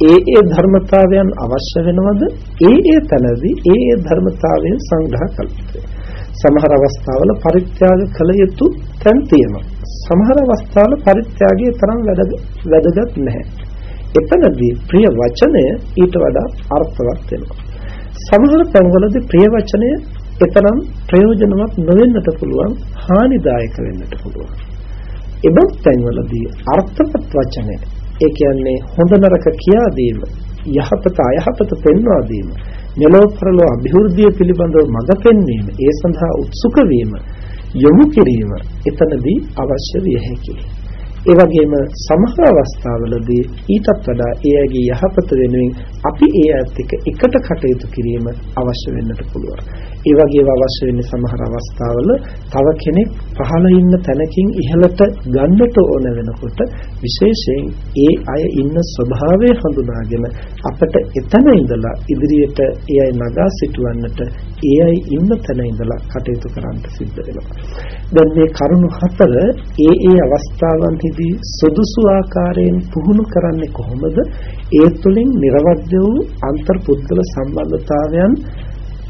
ඒ ඒ ධර්මතාවයන් අවශ්‍ය වෙනවද ඒ ඒ තැනදී ඒ ඒ ධර්මතාවයන් සංග්‍රහ කළ යුතුයි. සමහර අවස්ථාවල පරිත්‍යාග කළ යුතු තැන් තියෙනවා. සමහර අවස්ථාවල පරිත්‍යාගය තරම් වැදගත් නැහැ. එතනදී ප්‍රිය වචනය ඊට වඩා අර්ථවත් වෙනවා. සමහර තැන්වලදී ප්‍රිය වචනය එතරම් ප්‍රයෝජනවත් නොවෙන්නට පුළුවන් හානිදායක වෙන්නට පුළුවන්. එබත් තැන්වලදී අර්ථවත් වචනය ඒ කියන්නේ හොඳ නරක කියා දීම යහපත අයහපත පෙන්වා දීම මෙලොව පරලොව અભිවෘද්ධිය පිළිබඳව මඟ පෙන්වීම ඒ සඳහා උත්සුක වීම යොමු කිරීම එතනදී අවශ්‍ය විය හැකියි ඒ වගේම සමහර අවස්ථාවලදී ඊටත් වඩා ඒ අයගේ යහපත වෙනුවෙන් අපි ඒ අයත් එක්ක එකට කටයුතු කිරීම අවශ්‍ය වෙන්නට පුළුවන්. ඒ වගේම අවශ්‍ය වෙන්නේ සමහර අවස්ථාවල තව කෙනෙක් පහළ ඉන්න තැනකින් ඉහළට ගන්නට ඕන වෙනකොට විශේෂයෙන් ඒ අය ඉන්න ස්වභාවය හඳුනාගෙන අපට එතන ඉඳලා ඉදිරියට ඒ අය නගා සිටවන්නට ඒ අය ඉන්න තැන ඉඳලා කටයුතු කරන්න සිද්ධ වෙනවා. දැන් මේ කරුණු හතර ඒ ඒ අවස්ථාවන්හිදී සුදුසු ආකාරයෙන් පුහුණු කරන්නේ කොහොමද? ඒ තුළින් නිර්වද්‍ය වූ අන්තර්පුද්ගල සම්බන්ධතාවයන්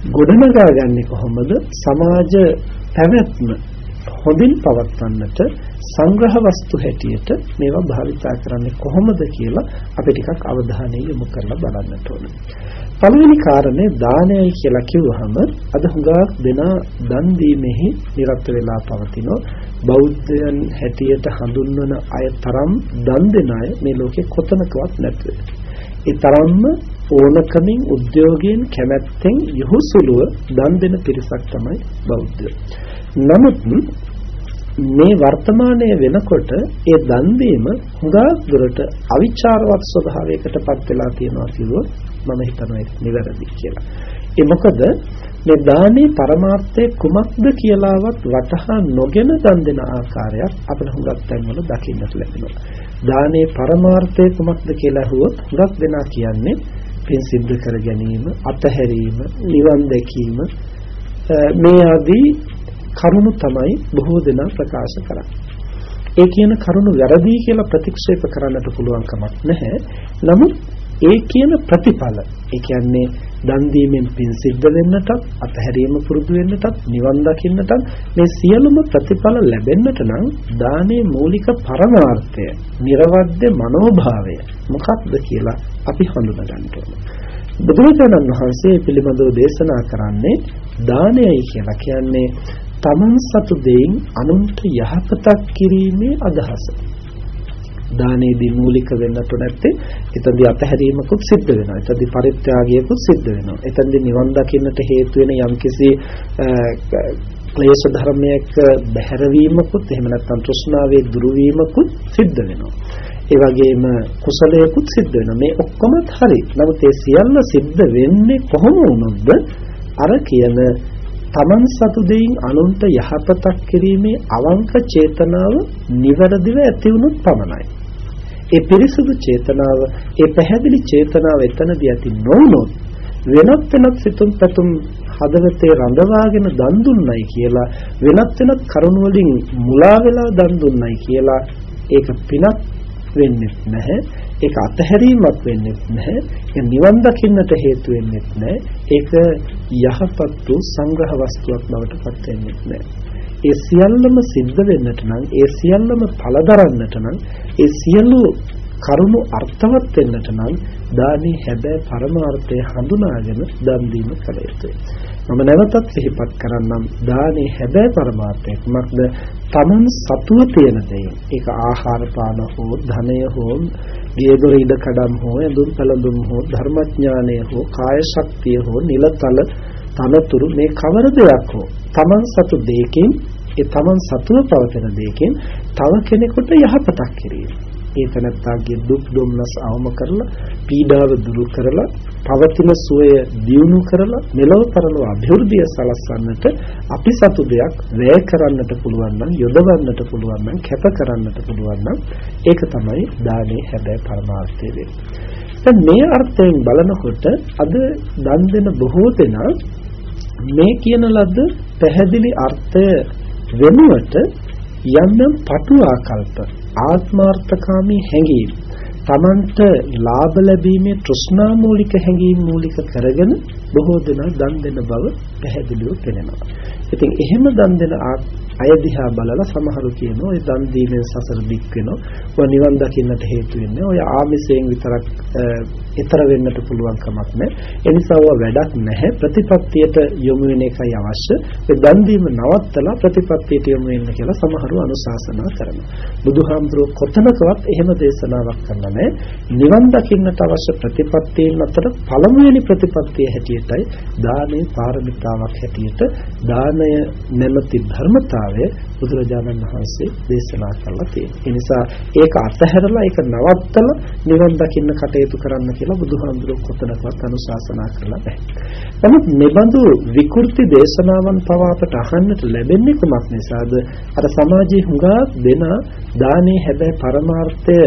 ගොඩනගා ගන්නේ කොහොමද? සමාජ පැවැත්ම හොඳින් පවත්වන්නට සංග්‍රහ වස්තු හැටියට මේවා භාවිතා කරන්නේ කොහොමද කියලා අපි ටිකක් අවධානය යොමු කරලා බලන්නට ඕනේ. පළවෙනි කාරණේ දානයයි කියලා කිව්වහම අද හුඟක් දෙනා දන් දීමෙහි නිරත වෙලා පවතිනවා. බෞද්ධයන් හැටියට හඳුන්වන අය තරම් දන් දෙන අය මේ ලෝකේ කොතනකවත් නැති ඒ තරම්ම ඕනකමින් උද්‍යෝගයෙන් කැමැත්තෙන් යහුසුලුව දන් දෙන පිරිසක් තමයි බෞද්ධයෝ. නමුත් මේ වර්තමානයේ වෙනකොට ඒ දන් දීම හුඟක් දුරට අවිචාරවත් ස්වභාවයකටපත් වෙලා තියෙනවා කිව්වොත් මම හිතනවා ඒක නිවැරදි කියලා. ඒ මොකද මේ දානේ පරමාර්ථය කුමක්ද කියලාවත් වටහා නොගෙන දන් දෙන ආකාරයක් අපිට හුඟක් තැන්වල දකින්නට ලැබෙනවා. දානේ පරමාර්ථය කුමක්ද කියලා අහුවොත් හුඟක් දෙනා කියන්නේ පින් සිද්ධ කර ගැනීම, අතහැරීම, නිවන් දැකීම මේ ආදී කරුණු තමයි බොහෝ දෙනා ප්‍රකාශ කරන්නේ. ඒ කියන කරුණු වැරදි කියලා ප්‍රතික්ෂේප කරන්නට පුළුවන් කමක් නැහැ. නමුත් ඒ කියන ප්‍රතිඵල ඒ කියන්නේ දන් දීමෙන් පින් සිද්ධ වෙන්නටත් අතහැරීම පුරුදු වෙන්නටත් නිවන් දකින්නටත් මේ සියලුම ප්‍රතිඵල ලැබෙන්නට නම් දානයේ මූලික පරමාර්ථය නිර්වද්‍ය මනෝභාවය මොකක්ද කියලා අපි හඳුනා ගන්න ඕනේ. බුදුරජාණන් වහන්සේ පිළිබඳව දේශනා කරන්නේ දානයයි කියලා කියන්නේ තමන් සතු දෙයින් අනුන්ට යහපතක් කිරීමේ අදහස. දානයේදී මූලික වෙන්නට නැත්තේ එතනදී අතහැරීමකුත් සිද්ධ වෙනවා. එතනදී පරිත්‍යාගයකුත් සිද්ධ වෙනවා. එතනදී නිවන් දකින්නට හේතු වෙන යම්කිසි ක්ලේශ ධර්මයක බැහැරවීමකුත් එහෙම නැත්නම් තෘෂ්ණාවේ දුරු වීමකුත් සිද්ධ වෙනවා. ඒ වගේම කුසලයකුත් සිද්ධ වෙනවා. මේ ඔක්කොමත් හරි. නමුත් ඒ සියල්ල සිද්ධ වෙන්නේ කොහොම වුණොත්ද අර කියන තමන් සතු දෙයින් අනුන්ට යහපතක් කිරීමේ අවංක චේතනාව නිවැරදිව ඇති වුණොත් පමණයි. ඒ පිරිසුදු චේතනාව, ඒ පැහැදිලි චේතනාව එතනදී ඇති නොවුනොත් වෙනත් වෙනත් සිතුම් පැතුම් හදවතේ රඳවාගෙන දන් දුන්නයි කියලා වෙනත් වෙනත් කරුණ වලින් මුලා වෙලා දන් දුන්නයි කියලා ඒක පිනක් වෙන්නේ නැහැ ඒක අතහැරීමක් වෙන්නේ නැහැ ඒක නිවන් දකින්නට හේතු වෙන්නේ නැහැ ඒක යහපත් වූ සංග්‍රහ වස්තුවක් බවට පත් වෙන්නේ නැහැ. ඒ සියල්ලම සිද්ධ වෙන්නට නම් ඒ සියල්ලම පළදරන්නට නම් ඒ සියලු කරුණු අර්ථවත් වෙන්නට නම් දානි හැබැයි පරමාර්ථය හඳුනාගෙන දන් දීම කළ යුතුයි. මම නැවතත් සිහිපත් කරන්නම් දානි හැබැයි පරමාර්ථය කුමක්ද? Taman සතුව තියෙන දේ. ඒක ආහාර පාන හෝ ධනය හෝ ගේදොර ඉඩ කඩම් හෝ ඇඳුම් පැළඳුම් හෝ ධර්මඥානය හෝ කාය ශක්තිය හෝ නිලතල තනතුරු මේ කවර දෙයක් හෝ Taman සතු දෙයකින් ඒ Taman සතුව පවතින දෙයකින් තව කෙනෙකුට යහපතක් කිරීම. ඒ තනත්තාගේ දුක් දුම්නස් අවම කරලා පීඩාව දුරු කරලා පවතින සුවය දියුණු කරලා මෙලොව පරලොව અભිවෘද්ධිය සලස්වන්නට අපි සතු දෙයක් වැය කරන්නට පුළුවන් නම් යොදවන්නට පුළුවන් නම් කැප කරන්නට පුළුවන් නම් ඒක තමයි දානේ හැබැයි පරමාර්ථය වෙන්නේ. දැන් මේ අර්ථයෙන් බලනකොට අද දන් දෙන බොහෝ දෙනා මේ කියන ලද පැහැදිලි අර්ථය වෙනුවට යම් යම් පටු ආකල්ප ආත්මාර්ථකාමී හැඟීම් තමන්ට ලාභ ලැබීමේ තෘෂ්ණා මූලික හැඟීම් මූලික කරගෙන බොහෝ දෙනා දන් දෙන බව පැහැදිලිව පෙනෙනවා. ඉතින් එහෙම දන් දෙන අය දිහා බලලා සමහරු කියනවා ඔය දන් දීමෙන් සසර දික් වෙනවා. ඔය නිවන් දකින්නට හේතු වෙන්නේ ඔය ආමිසයෙන් විතරක් ඊතර වෙන්නට පුළුවන් කමක් නැහැ. ඒ නිසා ඔය වැඩක් නැහැ. ප්‍රතිපත්තියට යොමු වෙන එකයි අවශ්‍ය. ඒ දන් දීම නවත්තලා ප්‍රතිපත්තියට යොමු වෙන්න කියලා සමහරු අනුශාසනා කරනවා. බුදුහාමුදුරුවෝ කොතනකවත් එහෙම දේශනාවක් කරලා නැහැ. නිවන් දකින්නට අවශ්‍ය ප්‍රතිපත්තියන් අතර පළමුවෙනි ප්‍රතිපත්තිය හැටියටයි දානේ පාරමිතාවක් හැටියට දානය නැමැති ධර්මතාව ස්වභාවය බුදුරජාණන් වහන්සේ දේශනා කළා තියෙනවා. ඒ නිසා ඒක අතහැරලා ඒක නවත්තලා නිවන් දකින්න කටයුතු කරන්න කියලා බුදුහාමුදුරුවෝ කොතනකවත් අනුශාසනා කරලා නැහැ. නමුත් මෙබඳු විකෘති දේශනාවන් පවා අපට අහන්නට ලැබෙන්නේ කොමක් නිසාද? අර සමාජයේ හුඟා දෙන දානේ හැබැයි පරමාර්ථය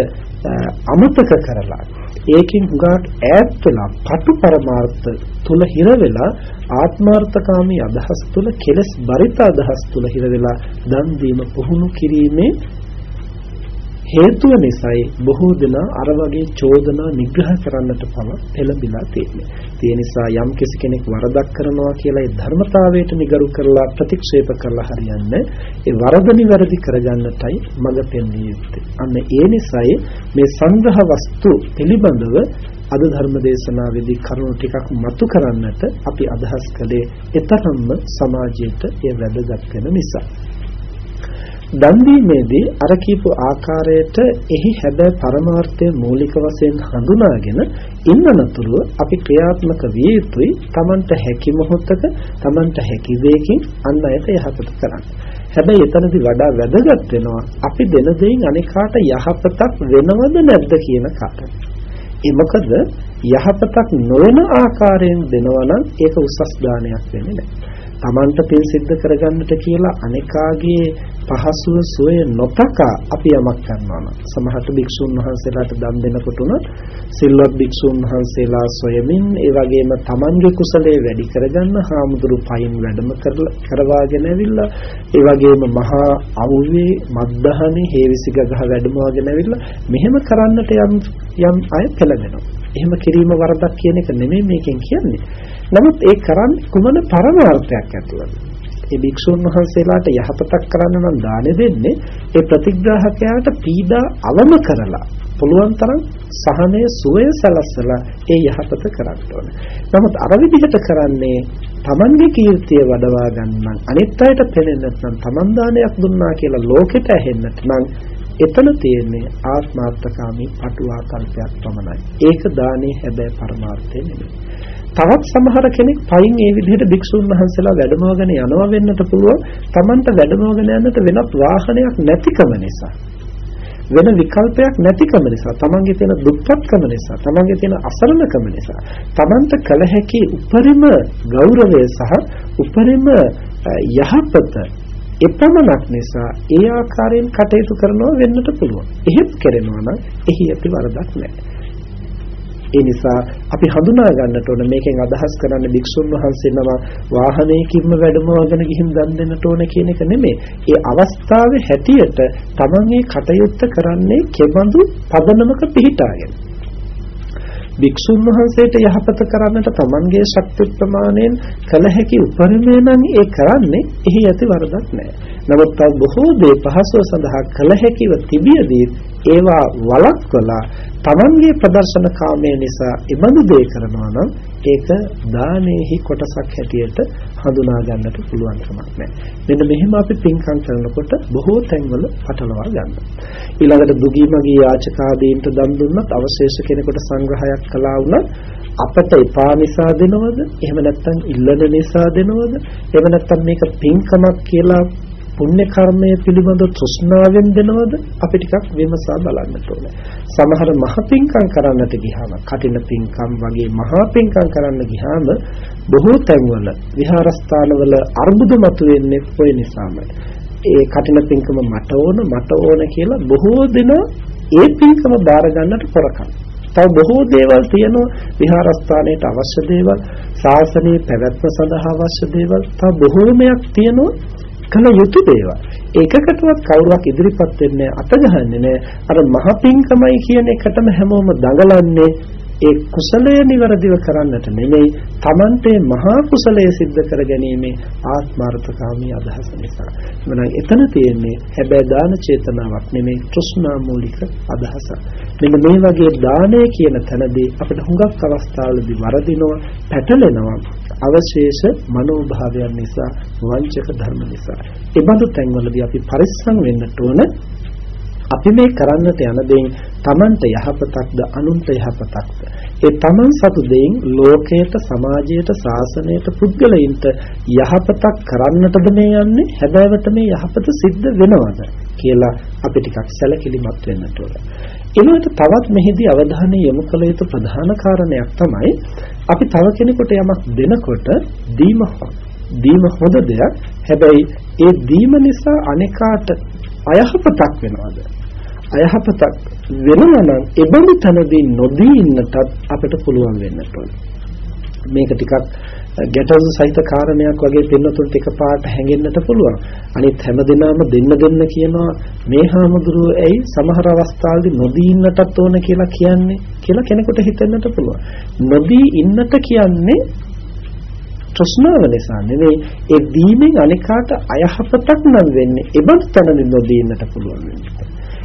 අමතක කරලා ඒකෙන් හුඟක් ඈත් වෙලා පටු පරමාර්ථ තුල හිර වෙලා ආත්මార్థකාමී අදහස් තුල කෙලස් බරිත අදහස් තුල හිර වෙලා දන් දීම පුහුණු කිරීමේ හේතුව නිසායි බොහෝ දෙනා අර වගේ චෝදනා නිග්‍රහ කරන්නට පව පෙළඹිලා තියෙන්නේ. ඒ නිසා යම් කෙනෙක් වරදක් කරනවා කියලා ඒ ධර්මතාවයට නිගරු කරලා ප්‍රතික්ෂේප කරලා හරියන්නේ ඒ වරද නිවැරදි කරගන්නටයි මඟ පෙන්විය යුත්තේ. අන්න ඒ නිසායි මේ සංග්‍රහ වස්තු පිළිබඳව අද ධර්ම දේශනාවේදී කරුණු ටිකක් මතු කරන්නට අපි අදහස් කළේ එතරම්ම සමාජයට එය වැදගත් වෙන නිසා. දන් දීමේදී අර කීප ආකාරයට එහි හැබෑ පරමාර්ථය මූලික වශයෙන් හඳුනාගෙන ඉන්නනතුරු අපි ක්‍රියාත්මක විය යුතුයි Tamanට හැකි මොහොතක Tamanට හැකි වේකින් අන් අයට යහපත කරන්න. හැබැයි එතනදී වඩා වැදගත් වෙනවා අපි දෙන දෙයින් අනිකාට යහපතක් වෙනවද නැද්ද කියන කාරණය. ඒ මොකද යහපතක් නොවන ආකාරයෙන් දෙනවා නම් ඒක උසස් දානයක් වෙන්නේ නැහැ. Tamanට පින් සිද්ධ කරගන්නට කියලා අනිකාගේ පහසුව සොය නොතකා අපි යමක් කරනවා නම් සමහරට භික්ෂුන් වහන්සේලාට දන් දෙනකොට උනත් සිල්වත් භික්ෂුන් වහන්සේලා සොයමින් ඒ වගේම Tamanගේ කුසලයේ වැඩි කරගන්න හාමුදුරු පයින් වැඩම කරවාගෙන ඇවිල්ලා ඒ වගේම මහා අවුවේ මද්දහනේ හේවිසි ගගහ වැඩමවගෙන ඇවිල්ලා මෙහෙම කරන්නට යම් යම් අය පෙළඹෙනවා එහෙම කිරීම වරදක් කියන එක නෙමෙයි මේකෙන් කියන්නේ. නමුත් ඒ කරන්නේ කුමන පරමාර්ථයක් ඇතුළද? ඒ භික්ෂුන් වහන්සේලාට යහපතක් කරන්න නම් දානෙ දෙන්නේ ඒ ප්‍රතිග්‍රාහකයාට පීඩා අවම කරලා පුළුවන් තරම් සහනය සුවය සලස්සලා ඒ යහපත කරන්න ඕන. නමුත් අර විදිහට කරන්නේ Tamange කීර්තිය වඩවා ගන්න අනිත් අයට පෙනෙන්නත් නම් Taman දානයක් දුන්නා කියලා ලෝකෙට ඇහෙන්නත් නම් එතන තියෙන්නේ ආත්මාර්ථකාමී අටුවා කල්පයක් පමණයි. ඒක දානේ හැබැයි පරමාර්ථය නෙමෙයි. තවත් සමහර කෙනෙක් පයින් ඒ විදිහට භික්ෂුන් වහන්සේලා වැඩමවගෙන යනවා වෙන්නට පුළුවන්. Tamanට වැඩමවගෙන යන්නට වෙනත් වාහනයක් නැතිකම නිසා. වෙන විකල්පයක් නැතිකම නිසා තමන්ගේ තියෙන දුක්ඛත්කම නිසා තමන්ගේ තියෙන අසරණකම නිසා තමන්ට කල හැකි උපරිම ගෞරවය සහ උපරිම යහපත එපමණක් නිසා ඒ ආකාරයෙන් කටයුතු කරනවා වෙන්නට පුළුවන්. එහෙත් කරනවා නම් එහි ඇති වරදක් නැහැ. ඒ නිසා අපි හඳුනා ගන්නට ඕන මේකෙන් අදහස් කරන්නේ භික්ෂුන් වහන්සේ නම වාහනයකින්ම වැඩමවගෙන ගිහින් දන් දෙන්නට ඕන කියන එක නෙමෙයි. ඒ අවස්ථාවේ හැටියට තමන්ගේ කටයුත්ත කරන්නේ කෙබඳු පදනමක පිහිටාගෙන. භික්ෂුන් වහන්සේට යහපත කරන්නට Tamanගේ ශක්ති ප්‍රමාණයෙන් කළ හැකි උපරිමය නම් ඒ කරන්නේ එහි ඇති වරදක් නැහැ. නමුත් තව බොහෝ දේ පහසුව සඳහා කළ හැකිව තිබියදී ඒවා වළක්වලා Tamanගේ ප්‍රදර්ශන කාමයේ නිසා ඉබඳු දේ කරනවා නම් ඒක දානෙහි කොටසක් හැටියට හඳුනා ගන්නට පුළුවන් කමක් නැහැ. මෙන්න මෙහෙම අපි පින්කම් කරනකොට බොහෝ තැන්වල පටලවා ගන්නවා. ඊළඟට දුගී මගී යාචකාදීන්ට දන් දුන්නත් අවශේෂ කෙනෙකුට සංග්‍රහයක් කළා වුණත් අපට එපා නිසා දෙනවද? එහෙම නැත්නම් ඉල්ලන නිසා දෙනවද? එහෙම නැත්නම් මේක පින්කමක් කියලා පුණ්‍ය කර්මය පිළිබඳ තෘෂ්ණාවෙන් දෙනවද අපි ටිකක් විමසා බලන්න ඕනේ. සමහර මහ පිංකම් කරන්නට ගියාම කටින පිංකම් වගේ මහා පිංකම් කරන්න ගියාම බොහෝ තැන්වල විහාරස්ථානවල අර්බුද මතුවෙන්නේ ඔය නිසාමයි. ඒ කටින පිංකම මට ඕන මට ඕන කියලා බොහෝ දෙනා ඒ පිංකම බාර ගන්නට පොරකම්. තව බොහෝ දේවල් තියෙනවා විහාරස්ථානයට අවශ්‍ය දේවල්, ශාසනයේ පැවැත්ම සඳහා අවශ්‍ය දේවල්, තව බොහෝමයක් තියෙනවා කළ යුතු දේවල්. ඒකකටවත් කවුරුවක් ඉදිරිපත් වෙන්නේ අතගහන්නේ නැහැ. අර මහ පිංකමයි කියන එකටම හැමෝම දඟලන්නේ ඒ කුසලය નિවරදිව කරන්නට නෙමෙයි Tamante මහා කුසලය સિદ્ધ කර ගැනීමේ ආත්මార్థකාමී අදහස නිසා. එවනම් එතන තියෙන්නේ හැබැයි දාන චේතනාවක් නෙමෙයි තෘෂ්ණා මූලික අදහස. මෙන්න මේ වගේ දානය කියන තැනදී අපිට හුඟක් අවස්ථාවලදී වරදිනවා, පැටලෙනවා. අවශේෂ මනෝභාවයන් නිසා, වංචක ධර්ම නිසා. ඒ බඳු තැන්වලදී අපි පරිස්සම් වෙන්නට ඕන අපි මේ කරන්නට යන දෙයින් Tamanට යහපතක්ද අනුන්ට යහපතක්ද ඒ Taman සතු දෙයින් ලෝකයට සමාජයට ශාසනයට පුද්ගලයින්ට යහපතක් කරන්නටද මේ යන්නේ හැබෑවට මේ යහපත සිද්ධ වෙනවද කියලා අපි ටිකක් සැලකිලිමත් වෙන්නට ඕන. ඊළඟට තවත් මෙහිදී අවධානය යොමු කළ යුතු ප්‍රධාන කාරණයක් තමයි අපි තව කෙනෙකුට යමක් දෙනකොට දීම දීම හොඳ දෙයක්. හැබැයි ඒ දීම නිසා අනේකාට අයහපතක් වෙනවද? අයහපතක් වෙනවා නම් ඒබඳු තැනදී නොදී ඉන්නටත් අපිට පුළුවන් වෙන්නට ඕනේ. මේක ටිකක් ගැටලු සහිත කාරණයක් වගේ පින්නතුන්ට එකපාරට හැඟෙන්නට පුළුවන්. අනිත් හැමදෙනාම දෙන්න දෙන්න කියනවා මේ හාමුදුරුව ඇයි සමහර අවස්ථාවලදී නොදී ඉන්නටත් ඕන කියලා කියන්නේ කියලා කෙනෙකුට හිතෙන්නට පුළුවන්. නොදී ඉන්නට කියන්නේ තෘෂ්ණාව නිසා නෙවෙයි ඒ දීමෙන් අනිකාට අයහපතක් නම් වෙන්නේ. ඒබඳු තැනදී නොදී ඉන්නට පුළුවන් වෙන්නේ.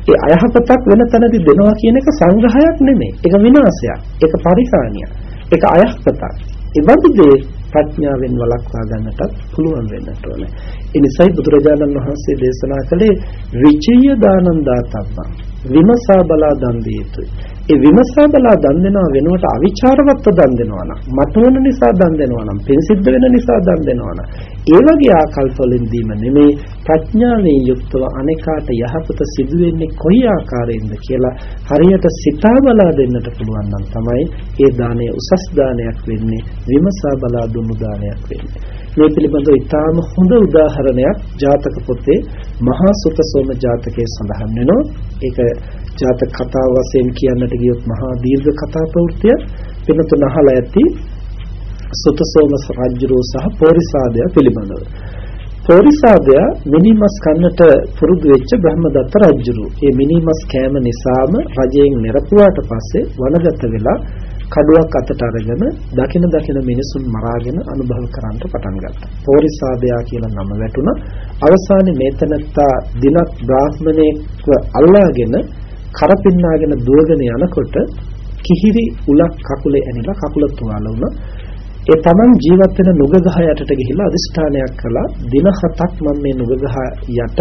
ඒ අයහපතක් වෙන තැනදී දෙනවා කියන එක සංග්‍රහයක් නෙමෙයි. ඒක විනාශයක්. ඒක පරිහානියක්. ඒක අයහපතක්. ඒ වගේ ප්‍රඥාවෙන් වළක්වා ගන්නටත් පුළුවන් වෙන්නට ඕනේ. ඒ නිසායි බුදුරජාණන් වහන්සේ දේශනා කළේ විචය දානං දාතබ්බං විමසා බලා දන් දිය යුතුයි. ඒ විමසා බලා දන් දෙනවා වෙනුවට අවිචාරවත්ව දන් දෙනවා නම් මතවන නිසා දන් දෙනවා නම් පින් සිද්ධ වෙන නිසා දන් දෙනවා නම් ඒ වගේ ආකල්ප වලින් දීම නෙමේ. ප්‍රඥාවෙන් යුක්තව අනේකාට යහපත සිදු වෙන්නේ කොයි ආකාරයෙන්ද කියලා හරියට සිතා බලා දෙන්නට පුළුවන් නම් තමයි ඒ දාණය උසස් දානයක් වෙන්නේ විමසා බලා දුන්නු දානයක් වෙන්නේ. මේ පිළිබඳව ඉතාම හොඳ උදාහරණයක් ජාතක පොතේ මහා සුතසෝම ජාතකයේ සඳහන් වෙනවා ඒක ජාතක කතාව වශයෙන් කියන්නට ගියොත් මහා දීර්ඝ කතා ප්‍රවෘත්තිය වෙනතුන අහලා ඇති සුතසෝම රජුරෝ සහ පෝරිසාදය පිළිබඳව. පෝරිසාදය මිනිමස් කන්නට පුරුදු වෙච්ච බ්‍රහ්මදත්ත රජුරු. ඒ මිනිමස් කෑම නිසාම රජයෙන් නිරපුවාට පස්සේ වනගත වෙලා කඩුවක් අතට අරගෙන දකින දකින මිනිසුන් මරාගෙන අනුභව කරන්නට පටන් ගත්තා. පෝරිසාදයා කියලා නම වැටුණා. අවසානයේ මේතනත්තා දිනක් බ්‍රාහ්මණයෙක්ව අල්ලාගෙන කරපින්නාගෙන දුවගෙන යනකොට කිහිරි උලක් කකුලේ ඇනිලා කකුල තුවාල වුණා. ඒ තමන් ජීවත් වෙන නුගගහ යටට ගිහිලා අදිෂ්ඨානයක් කළා දින හතක් මම මේ නුගගහ යට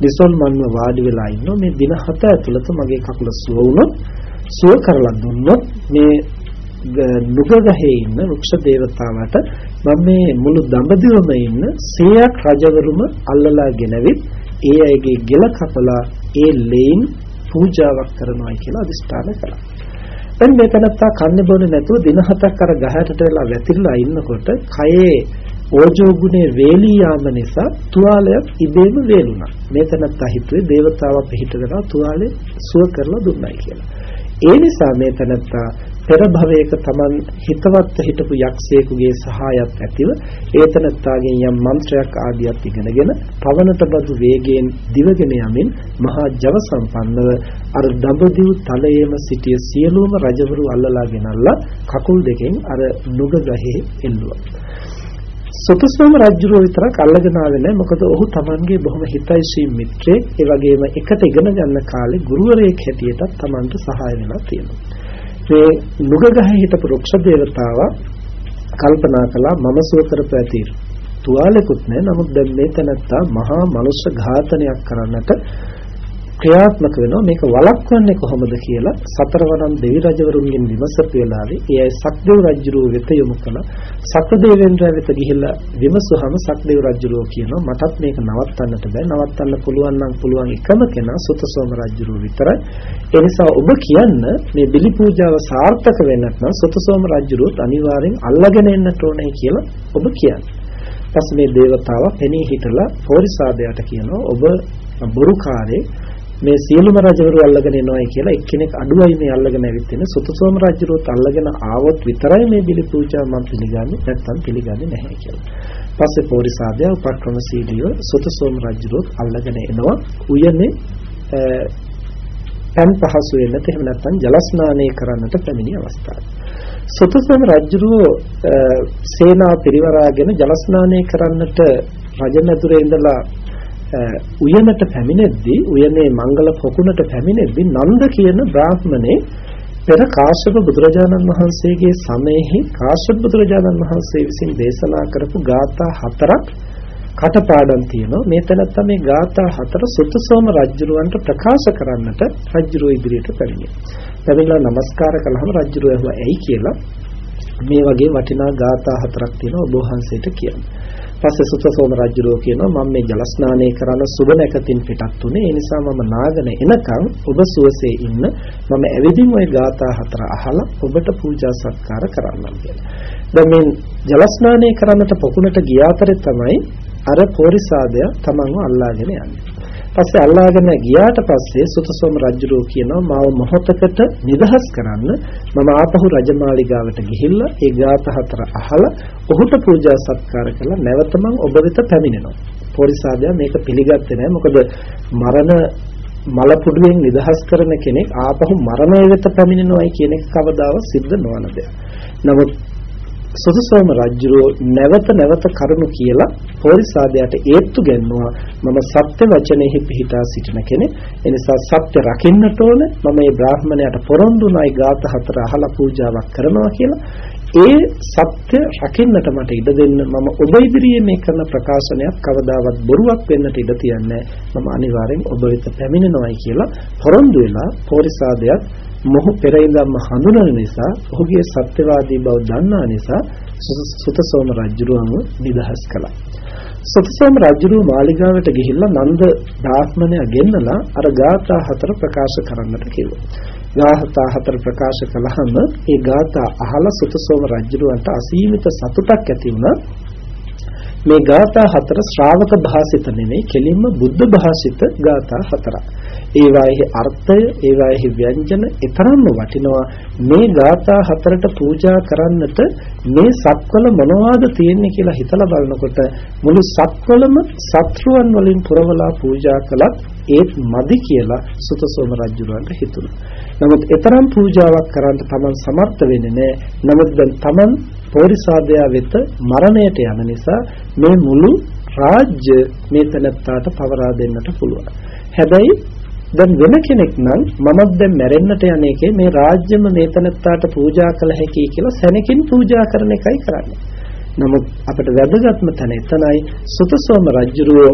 දිසොල් මන්ව වාඩි වෙලා ඉන්නවා මේ දින හත ඇතුළත මගේ කකුල සුව වුණොත් සුව කරලා දුන්නොත් මේ නුගගහේ ඉන්න වෘක්ෂ දේවතාවට මම මේ මුළු දඹදිවම ඉන්න 100ක් රජවරුම අල්ලලා ගෙනවිත් ඒ අයගේ ගෙල කපලා ඒ ලේන් පූජාවක් කරනවා කියලා අදිෂ්ඨාන කළා. දැන් මේ තනත්තා කන්නේ බොන්නේ නැතුව දින හතක් අර ගහටට වෙලා වැතිරලා ඉන්නකොට කයේ ඕජෝ ගුණේ වේලී යාම නිසා තුවාලයක් ඉබේම වේලුණා. මේ තනත්තා හිතුවේ දේවතාවා පිහිට කරලා තුවාලේ සුව කරලා දුන්නයි කියලා. ඒ නිසා මේ තනත්තා පෙර භවයක Taman හිතවත් හිටපු යක්ෂයෙකුගේ සහායත් ඇතිව ඒතනත්තාගෙන් යම් මන්ත්‍රයක් ආදියක් ඉගෙනගෙන පවනට බදු වේගයෙන් දිවගෙන යමින් මහා ජව සම්පන්නව අර දඹදිව් තලයේම සිටිය සියලුම රජවරු අල්ලලා ගෙනල්ලා කකුල් දෙකෙන් අර නුග ගහේ එල්ලුවා. සුතුසම රජුරෝ විතරක් අල්ලගෙන ආවේ නැහැ මොකද ඔහු Tamanගේ බොහොම හිතයිසී මිත්‍රයෙක් ඒ වගේම එකට ඉගෙන ගන්න කාලේ ගුරුවරයෙක් හැටියටත් Tamanට සහාය වෙලා තියෙනවා. මේ නුගගහේ හිටපු රුක්ෂ දේවතාවා කල්පනා කළා මම සුවතර පැති තුවාලෙකුත් නැහැ නමුත් දැන් මේ තැනත්තා මහා මනුෂ්‍ය ඝාතනයක් කරන්නට ක්‍රියාත්මක වෙනවා. මේක වළක්වන්නේ කොහොමද කියලා සතරවරම් දෙවි රජවරුන්ගෙන් විමසපු වෙලාවේ ඒ අය සක්දේව රජුරුව වෙත යොමු කළා. සක්දේවෙන්ද්‍රය වෙත ගිහිල්ලා විමසුවහම සක්දේව රජුරුව කියනවා මටත් මේක නවත්තන්නට බෑ. නවත්තන්න පුළුවන් නම් පුළුවන් එකම කෙනා සුතසෝම රජුරුව විතරයි. ඒ නිසා ඔබ කියන්න මේ බිලි පූජාව සාර්ථක වෙන්නත් නම් සුතසෝම රජුරුවත් අනිවාර්යෙන් අල්ලගෙන එන්නට ඕනේ කියලා ඔබ කියන්නේ. පස්සේ මේ దేవතාව පෙනී හිටලා පෝරිසාදයට කියනවා ඔබ බොරුකාරේ මේ සියලුම රජවරු අල්ලගෙන එනවායි කියලා එක්කෙනෙක් අඩුවයි මේ අල්ලගෙන ඇවිත් ඉන්නේ සුතසෝම රජුරුවත් අල්ලගෙන ආවොත් විතරයි මේ බිලි පූජා මම පිළිගන්නේ නැත්නම් පිළිගන්නේ නැහැ කියලා. පස්සේ පෝරිසාදයා උපක්‍රමශීලීව සුතසෝම රජුරුවත් අල්ලගෙන එනවා උයනේ පන් පහසු වෙන්නට එහෙම නැත්නම් ජල ස්නානය කරන්නට පැමිණි අවස්ථාව. සුතසම රජුරෝ සේනා පිරිවරාගෙන ජල ස්නානය කරන්නට රජමැදුරේ ඉඳලා උයනට පැමිණෙද්දී උයනේ මංගල පොකුණට පැමිණෙද්දී නන්ද කියන බ්‍රාහ්මණේ පෙර කාශ්‍යප බුදුරජාණන් වහන්සේගේ සමයේහි කාශ්‍යප බුදුරජාණන් වහන්සේ විසින් දේශනා කරපු ගාථා හතරක් කටපාඩම් තියෙනවා මේ තැනත්තා මේ ගාථා හතර සුත්තසෝම රජුරවන්ට ප්‍රකාශ කරන්නට රජුරෝ ඉදිරියට පැමිණියා. පැමිණලා নমස්කාර කළාම රජුරෝ ඇහුවා ඇයි කියලා මේ වගේ වටිනා ගාථා හතරක් තියෙනවා ඔබ වහන්සේට කියන්න. පස්සේ සුත්තසෝම රජුරෝ කියනවා මම මේ ජල ස්නානය කරන සුබ නැකතින් පිටත් උනේ ඒ නිසා මම නාගෙන එනකන් ඔබ සුවසේ ඉන්න මම ඇවිදින් ওই ගාථා හතර අහලා ඔබට පූජා සත්කාර කරන්නම් කියලා. දැන් මේ ජල ස්නානය කරන්නට පොකුණට ගිය අතරේ තමයි අර පෝරිසාදය තමන්ව අල්ලාගෙන යන්නේ. පස්සේ අල්ලාගෙන ගියාට පස්සේ සුතසෝම රජුරෝ කියනවා මාව මොහොතකට නිදහස් කරන්න මම ආපහු රජමාලිගාවට ගිහිල්ලා ඒ ගාත හතර අහලා ඔහුට පූජා සත්කාර කළා නැවත මං ඔබ වෙත පැමිණෙනවා. පෝරිසාදයා මේක පිළිගත්තේ නැහැ. මොකද මරණ මලපුඩුවෙන් නිදහස් කරන කෙනෙක් ආපහු මරණය වෙත පැමිණෙනවයි කියන එක කවදාවත් සිද්ධ නොවන දෙයක්. නමුත් සුදුසෝම රජුරෝ නැවත නැවත කරුණු කියලා පොරිසාදයට ඒත්තු ගැන්නුවා. මම සත්‍ය වචනයෙහි පිහිටා සිටින කෙනෙක්. ඒ නිසා සත්‍ය රකින්නට ඕන. මම මේ බ්‍රාහ්මණයාට පොරොන්දුනායි ගාත හතර අහලා පූජාවක් කරනවා කියලා. ඒ සත්‍ය රකින්නට මට ඉඩ දෙන්න මම ඔබ ඉදිරියේ මේ කරන ප්‍රකාශනයක් කවදාවත් බොරුවක් වෙන්නට ඉඩ තියන්නේ මම අනිවාර්යෙන් ඔබ වෙත පැමිණෙනවායි කියලා පොරොන්දු වෙලා පොරිසාදයක් මොහු පෙර ඉඳන්ම හඳුනන නිසා ඔහුගේ සත්‍යවාදී බව දන්නා නිසා සුතසෝම රජුරුවම නිදහස් කළා. සුතසෝම රජුරුව මාලිගාවට ගිහිල්ලා නන්ද බ්‍රාහ්මණයා ගෙන්නලා අර ගාථා හතර ප්‍රකාශ කරන්නට කිව්වා. ගාථා හතර ප්‍රකාශ කළාම ඒ ගාථා අහලා සුතසෝම රජුරුවන්ට අසීමිත සතුටක් ඇති වුණා. මේ ගාථා හතර ශ්‍රාවක භාසිත නෙමෙයි කෙලින්ම බුද්ධ භාසිත ගාථා හතරක්. ඒවාෙහි අර්ථය, ඒවාෙහි ව්‍යංජන ඊතරම්ම වටිනවා. මේ ගාථා හතරට පූජා කරන්නට මේ සක්වල මොනවාද තියෙන්නේ කියලා හිතලා බලනකොට මුළු සක්වලම සත්‍රුවන් වලින් පුරවලා පූජා කළත් ඒත් මදි කියලා සුතසෝම රජුරන්ට හිතුණා. නමුත් ඊතරම් පූජාවක් කරන්න තමන් සමර්ථ වෙන්නේ නැහැ. නමුත් දැන් තමන් පෝරිසාදයා වෙත මරණයට යන නිසා මේ මුළු රාජ්‍ය මේ තැනත්තාට පවරා දෙන්නට පුළුවන්. හැබැයි දැන් වෙන කෙනෙක් නම් මමත් දැන් මැරෙන්නට යන එකේ මේ රාජ්‍යම මේ තැනත්තාට පූජා කළ හැකියි කියලා සැනකින් පූජා කරන එකයි කරන්නේ. නමුත් අපිට වැදගත්ම තැන එතනයි සුතසෝම රජුරෝ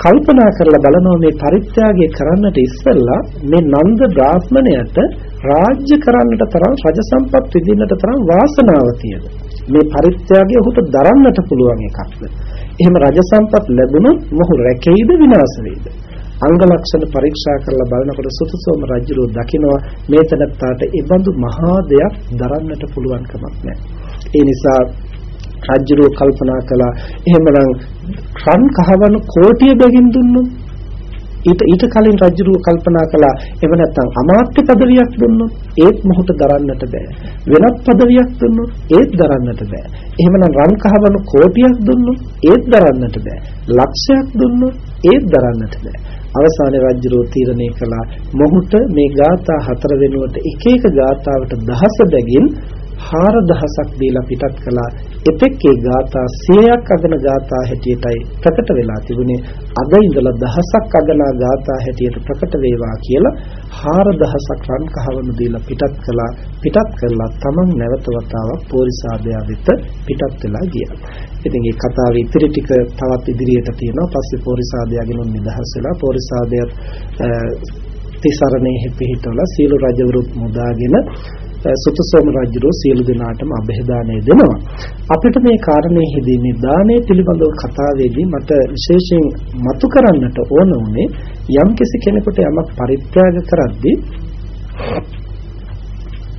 කල්පනා කරලා බලනවා මේ පරිත්‍යාගය කරන්නට ඉස්සෙල්ලා මේ නන්ද බ්‍රාහ්මණයට රාජ්‍ය කරන්නට තරම් රජ සම්පත් විඳින්නට තරම් වාසනාව තියෙන. මේ පරිත්‍යාගය ඔහුට දරන්නට පුළුවන් එකක්ද? එහෙම රජ සම්පත් ලැබුණොත් මොහු රැකෙයිද විනාශ වෙයිද? අංග ලක්ෂණ පරීක්ෂා කරලා බලනකොට සුතසෝම රජුරෝ දකිනවා මේ තනත්තාට ඒබඳු මහා දෙයක් දරන්නට පුළුවන් කමක් නැහැ. ඒ නිසා රජුරෝ කල්පනා කළා එහෙමනම් රන් කහවණු කෝටිය බැගින් දුන්නොත්? ඊට ඊට කලින් රජුරුව කල්පනා කළා එව නැත්තම් අමාත්‍ය পদවියක් දුන්නොත් ඒත් මොහොත දරන්නට බෑ. වෙනත් পদවියක් දුන්නොත් ඒත් දරන්නට බෑ. එහෙමනම් රන් කහවණු කෝටියක් දුන්නොත් ඒත් දරන්නට බෑ. ලක්ෂයක් දුන්නොත් ඒත් දරන්නට බෑ. අවසානයේ රජුරෝ තීරණය කළා. මොහුට මේ ગાථා හතර වෙනුවට එක එක ગાතාවට දහස බැගින් 4000ක් දීලා පිටත් කළා. එතෙක් ඒ ગાථා 100ක් අගන ગાථා හැටියටයි ප්‍රකට වෙලා තිබුණේ. අද ඉඳලා දහසක් අගන ગાථා හැටියට ප්‍රකට වේවා කියලා 4000ක් රන් කහවණු දීලා පිටත් කළා. පිටත් කළා තමන් නැවත වතාවක් පොරිසාදයා වෙත පිටත් වෙලා ගියා. ඉතින් මේ කතාවේ ඉතිරි ටික තවත් ඉදිරියට තියෙනවා. පස්සේ පෝරිසාදයාගෙන නිදහස් වෙලා පෝරිසාදයා තිසරණේ පිහිටවලා සීල රජවරුත් මුදාගෙන සුතසෝම රජුරෝ සියලු දෙනාටම અભේදානය දෙනවා. අපිට මේ කාරණේෙහිදී මේ දානය පිළිබඳව කතාවේදී මට විශේෂයෙන් මතු කරන්නට ඕන උනේ යම් කෙනෙකුට යමක් පරිත්‍යාග කරද්දී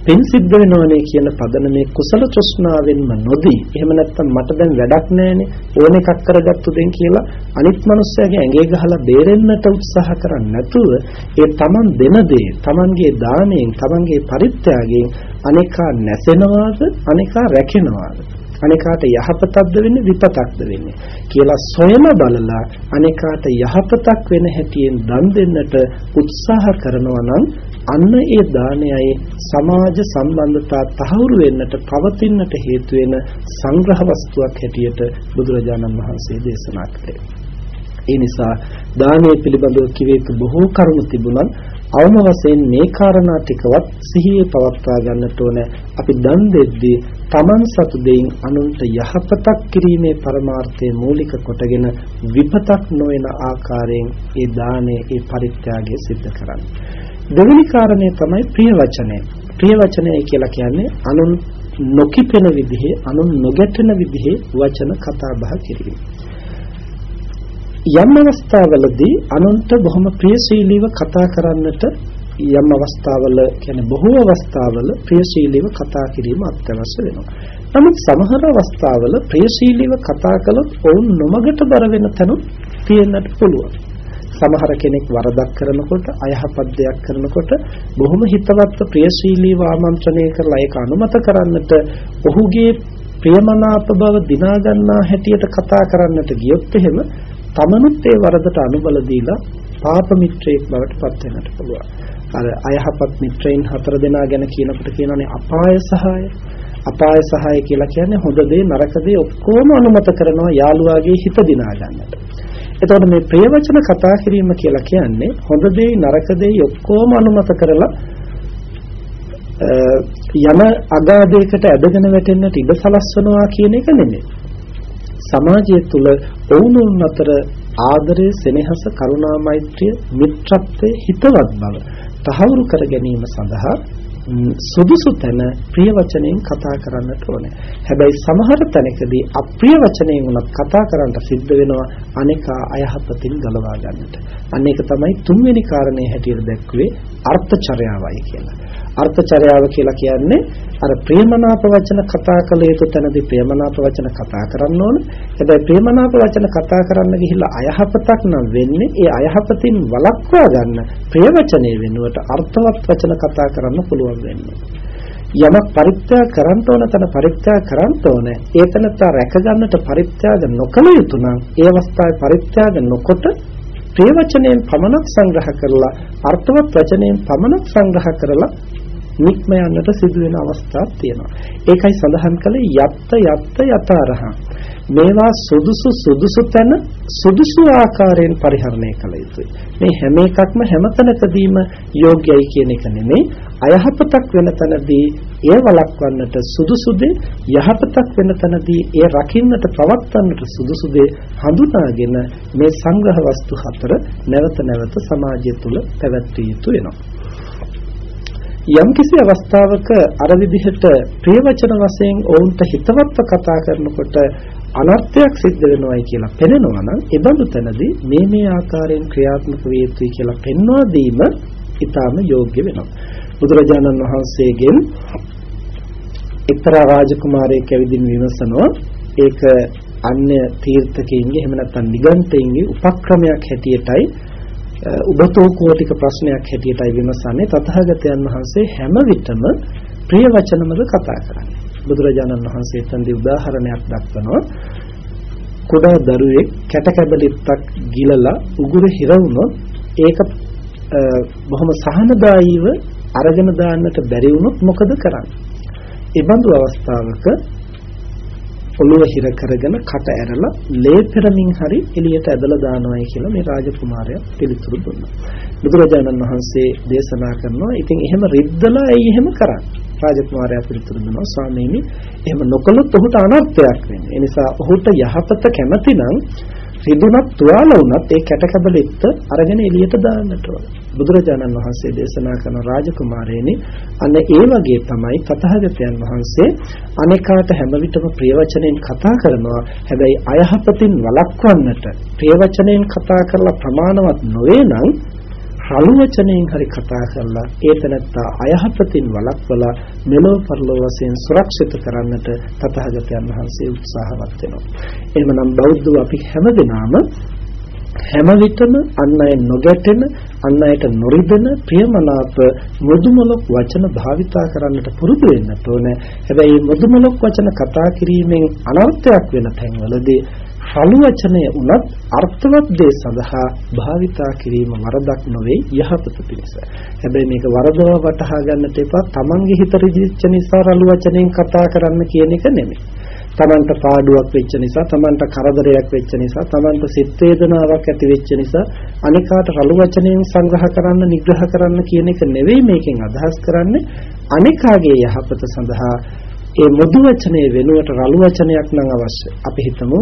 පින් සිද්ධ වෙනවනේ කියන පදනමේ කුසල තෘෂ්ණාවෙන්ම නොදී. එහෙම නැත්නම් මට දැන් වැඩක් නැහැනේ. ඕන එකක් කරගත්තු දෙන් කියලා අනිත් මනුස්සයාගේ ඇඟේ ගහලා බේරෙන්නට උත්සාහ කරන්නේ නැතුව ඒ Taman දෙන දේ Tamanගේ දාණයෙන් Tamanගේ පරිත්‍යාගයෙන් අනේකා නැසෙනවාද? අනේකා රැකෙනවාද? අනේකාට යහපතක්ද වෙන්නේ විපතක්ද වෙන්නේ? කියලා සොයන බලලා අනේකාට යහපතක් වෙන හැටියෙන් දන් දෙන්නට උත්සාහ කරනවා නම් අන්න ඒ දානයයි සමාජ සම්බන්ධතා තහවුරු වෙන්නට පවතින්නට හේතු වෙන සංග්‍රහ වස්තුවක් හැටියට බුදුරජාණන් වහන්සේ දේශනා කළේ. ඒ නිසා දානය පිළිබඳව කිව යුතු බොහෝ කරුණු තිබුණත් අවම වශයෙන් මේ කාරණා ටිකවත් සිහියේ පවත්වා ගන්නට ඕන අපි දන් දෙද්දී Taman සතු දෙයින් අනුන්ට යහපතක් කිරීමේ පරමාර්ථය මූලික කොටගෙන විපතක් නොවන ආකාරයෙන් ඒ දානයේ ඒ පරිත්‍යාගය සිද්ධ කරන්නේ දෙවෙනි කාරණේ තමයි ප්‍රිය වචනය. ප්‍රිය වචනය කියලා කියන්නේ අනුන් නොකිපෙන විදිහේ අනුන් නොගැටෙන විදිහේ වචන කතා බහ කිරීම. යම් අවස්ථාවලදී අනුන්ට බොහොම ප්‍රියශීලීව කතා කරන්නට යම් අවස්ථාවල කියන්නේ බොහෝ අවස්ථාවල ප්‍රියශීලීව කතා කිරීම අත්‍යවශ්‍ය වෙනවා. නමුත් සමහර අවස්ථාවල ප්‍රියශීලීව කතා කළොත් ඔවුන් නොමගට බර වෙන තැනුත් තියෙන්නට පුළුවන්. සමහර කෙනෙක් වරදක් කරනකොට අයහපත් දෙයක් කරනකොට බොහොම හිතවත් ප්‍රියශීලීව ආමන්ත්‍රණය කරලා ඒක අනුමත කරන්නට ඔහුගේ ප්‍රියමනාප බව දිනා ගන්නා හැටියට කතා කරන්නට ගියොත් එහෙම තමනුත් ඒ වරදට අනුබල දීලා පාප මිත්‍රයෙක් බවට පත් වෙන්නට පුළුවන්. අර අයහපත් මිත්‍රයින් හතර දෙනා ගැන කියනකොට කියනවානේ අපාය සහාය. අපාය සහාය කියලා කියන්නේ හොඳ දේ නරක දේ ඔක්කොම අනුමත කරනවා යාළුවාගේ හිත දිනා ගන්නට. එතකොට මේ ප්‍රිය වචන කතා කිරීම කියලා කියන්නේ හොඳ දෙයි නරක දෙයි ඔක්කොම අනුමත කරලා යන අගාධයකට ඇදගෙන වැටෙන්නට ඉඩ සලස්වනවා කියන එක නෙමෙයි. සමාජය තුළ ඔවුනුන් අතර ආදරය, සෙනෙහස, කරුණා, මෛත්‍රිය, මිත්‍රත්වය, හිතවත් බව තහවුරු කර ගැනීම සඳහා සුදුසු තැන ප්‍රිය වචනයෙන් කතා කරන්නට ඕනේ. හැබැයි සමහර තැනකදී අප්‍රිය වචනයෙන් උනත් කතා කරන්න සිද්ධ වෙනවා අනේකා අයහපතින් ගලවා ගන්නට. අන්න ඒක තමයි තුන්වෙනි කාරණේ හැටියට දැක්වේ අර්ථචර්යාවයි කියලා. අර්ථචර්යාව කියලා කියන්නේ අර ප්‍රේමනාප වචන කතා කළ යුතු තැනදී ප්‍රේමනාප වචන කතා කරන්න ඕන. හැබැයි ප්‍රේමනාප වචන කතා කරන්න ගිහිල්ලා අයහපතක් නම් වෙන්නේ ඒ අයහපතින් වළක්වා ගන්න ප්‍රිය වචනේ වෙනුවට අර්ථවත් වචන කතා කරන්න පුළුවන් වෙන්නේ. යමක් පරිත්‍යාග කරන්න ඕන තන පරිත්‍යාග කරන්න ඕන ඒතනත රැක ගන්නට පරිත්‍යාග නොකළ යුතු නම් ඒ අවස්ථාවේ පරිත්‍යාග නොකොට ප්‍රිය වචනයෙන් පමණක් සංග්‍රහ කරලා අර්ථවත් වචනයෙන් පමණක් සංග්‍රහ කරලා නික්ම යන්නට සිදු වෙන අවස්ථාවක් තියෙනවා. ඒකයි සඳහන් කළේ යත්ත යත්ත යතරහං. මේවා සුදුසු සුදුසු තැන සුදුසු ආකාරයෙන් පරිහරණය කළ යුතුයි. මේ හැම එකක්ම හැමතැනකදීම යෝග්‍යයි කියන එක නෙමෙයි. අයහපතක් වෙන තැනදී එය වළක්වන්නට සුදුසු දේ යහපතක් වෙන තැනදී එය රකින්නට පවත්වන්නට සුදුසු දේ හඳුනාගෙන මේ සංග්‍රහ වස්තු හතර නැවත නැවත සමාජය තුළ පැවැත්විය යුතු වෙනවා. යම්කිසි අවස්ථාවක අර විදිහට ප්‍රිය වචන වශයෙන් ඔවුන්ට හිතවත්ව කතා කරනකොට අනර්ථයක් සිද්ධ වෙනවයි කියලා පෙනෙනවා නම් ඒ බඳු තැනදී මේ මේ ආකාරයෙන් ක්‍රියාත්මක විය යුතුයි කියලා පෙන්වා දීම ඊටාම යෝග්‍ය වෙනවා. බුදුරජාණන් වහන්සේගෙන් එක්තරා රාජකුමාරයෙක් ඇවිදින් විමසනවා. ඒක අන්‍ය තීර්ථකයින්ගේ එහෙම නැත්නම් නිගන්තයින්ගේ උපක්‍රමයක් හැටියටයි උබතෝ කෝටික ප්‍රශ්නයක් හැටියටයි විමසන්නේ. තථාගතයන් වහන්සේ හැම විටම ප්‍රිය වචනමද කතා කරන්නේ. බුදුරජාණන් වහන්සේ එතනදී උදාහරණයක් දක්වනවා. කුඩා දරුවෙක් කැට කැබලිත්තක් ගිලලා උගුර හිර වුණොත් ඒක බොහොම සහනදායීව අරගෙන දාන්නට බැරි වුණොත් මොකද කරන්නේ? ඒ බඳු අවස්ථාවක ඔළුව හිර කරගෙන කට ඇරලා ලේ පෙරමින් හරි එළියට ඇදලා දානවායි කියලා මේ රාජකුමාරයා පිළිතුරු දුන්නා. බුදුරජාණන් වහන්සේ දේශනා කරනවා ඉතින් එහෙම රිද්දලා ඇයි එහෙම කරන්නේ? රාජකුමාරයා පිළිතුරු දුන්නා ස්වාමීනි එහෙම නොකළොත් ඔහුට අනර්ථයක් වෙන්නේ. ඒ නිසා ඔහුට යහපත කැමතිනම් රිදුනත් තුවාල වුණත් ඒ කැට කැබලෙත් අරගෙන එළියට දාන්නට ඕන. බුදුරජාණන් වහන්සේ දේශනා කරන රාජකුමාරයනි අන්න ඒ වගේ තමයි තථාගතයන් වහන්සේ අනේකාට හැම විටම ප්‍රිය වචනෙන් කතා කරනවා. හැබැයි අයහපතින් වළක්වන්නට ප්‍රිය වචනෙන් කතා කරලා ප්‍රමාණවත් නොවේ නම් රළු වචනයෙන් හරි කතා කරලා ඒ තැනත්තා අයහපතින් වළක්වලා මෙලොව පරලොව වශයෙන් සුරක්ෂිත කරන්නට තථාගතයන් වහන්සේ උත්සාහවත් වෙනවා. එහෙමනම් බෞද්ධව අපි හැමදෙනාම හැම විටම අන් අය නොගැටෙන අන් අයට නොරිදෙන ප්‍රියමනාප මුදුමලක් වචන භාවිතා කරන්නට පුරුදු වෙන්න ඕනේ. හැබැයි මුදුමලක් වචන කතා කිරීමෙන් අනර්ථයක් වෙන තැන්වලදී රළු වචනය උනත් අර්ථවත් දේ සඳහා භාවිතා කිරීම වරදක් නොවේ යහපත පිණිස. හැබැයි මේක වරදව වටහා ගන්නට එපා. Tamange හිත රිදිච්ච නිසා රළු වචනෙන් කතා කරන්න කියන එක නෙමෙයි. තමන්ට පාඩුවක් වෙච්ච නිසා තමන්ට කරදරයක් වෙච්ච නිසා තමන්ට සිත් වේදනාවක් ඇති වෙච්ච නිසා අනිකාට රළු වචනයෙන් සංග්‍රහ කරන්න නිග්‍රහ කරන්න කියන එක නෙවෙයි මේකෙන් අදහස් කරන්නේ අනිකාගේ යහපත සඳහා ඒ මුදු වචනේ වෙනුවට රළු වචනයක් නම් අවශ්‍ය. අපි හිතමු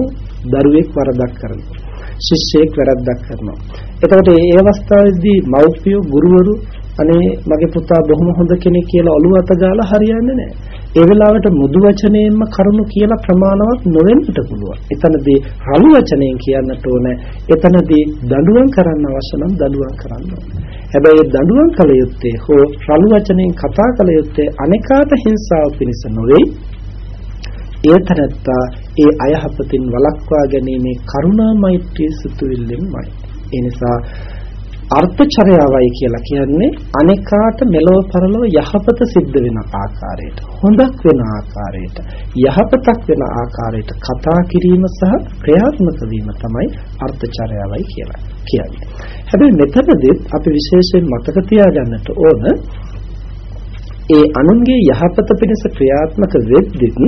දරුවෙක් වරදක් කරනවා. ශිෂ්‍යයෙක් වැරද්දක් කරනවා. එතකොට මේ අවස්ථාවේදී මව්පියෝ ගුරුවරු අනේ මගේ පුතා බොහොම හොඳ කෙනෙක් කියලා ඔළුව අත ගාලා හරියන්නේ නැහැ. ඒ වෙලාවට මුදු වචනයෙන්ම කරුණු කියලා ප්‍රමාණවත් නොවෙන්නට පුළුවන්. එතනදී රළු වචනයෙන් කියන්නට ඕනේ. එතනදී දඬුවම් කරන්න අවශ්‍ය නම් දඬුවම් කරන්න ඕනේ. හැබැයි දඬුවම් කළ යුත්තේ හෝ රළු වචනයෙන් කතා කළ යුත්තේ අනේකාට හිංසාව පිණිස නොවේ. ඒතරත්තා ඒ අයහපතින් වළක්වා ගැනීමේ කරුණා මෛත්‍රී සිතුවිල්ලෙන්මයි. ඒ නිසා අර්ථචරයවයි කියලා කියන්නේ අනේකාට මෙලොව පරලොව යහපත සිද්ධ වෙන ආකාරයට හොඳක් වෙන ආකාරයට යහපතක් වෙන ආකාරයට කතා කිරීම සහ ක්‍රියාත්මක වීම තමයි අර්ථචරයවයි කියලා කියන්නේ. හැබැයි මෙතනදී අපි විශේෂයෙන් මතක තියාගන්නට ඕන ඒ අනුන්ගේ යහපත පිණිස ක්‍රියාත්මක වෙද්දී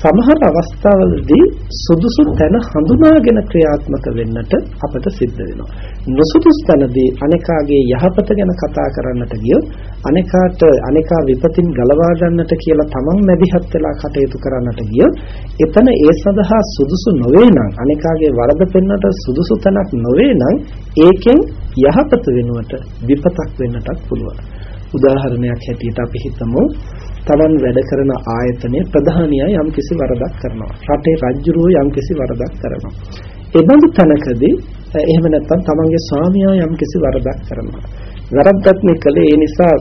සමහර අවස්ථාවලදී සුදුසු තැන හඳුනාගෙන ක්‍රියාත්මක වෙන්නට අපට සිද්ධ වෙනවා. නොසුදුසු තැනදී අනේකාගේ යහපත ගැන කතා කරන්නට ගියොත් අනේකාට අනේකා විපතින් ගලවා ගන්නට කියලා තමන් මැදිහත් වෙලා කටයුතු කරන්නට ගියොත් එතන ඒ සඳහා සුදුසු නොවේ නම් අනේකාගේ වරද පෙන්වන්නට සුදුසු තැනක් නොවේ නම් ඒකෙන් යහපත වෙනුවට විපතක් වෙන්නටත් පුළුවන්. උදාහරණයක් හැටියට අපි හිතමු තමන් වැඩ කරන ආයතනයේ ප්‍රධානියා යම්කිසි වරදක් කරනවා. රටේ රජුරෝ යම්කිසි වරදක් කරනවා. ඒ බඳු තැනකදී එහෙම නැත්නම් තමන්ගේ ස්වාමියා යම්කිසි වරදක් කරනවා. වරද්දක් මේ කළේ ඒ නිසා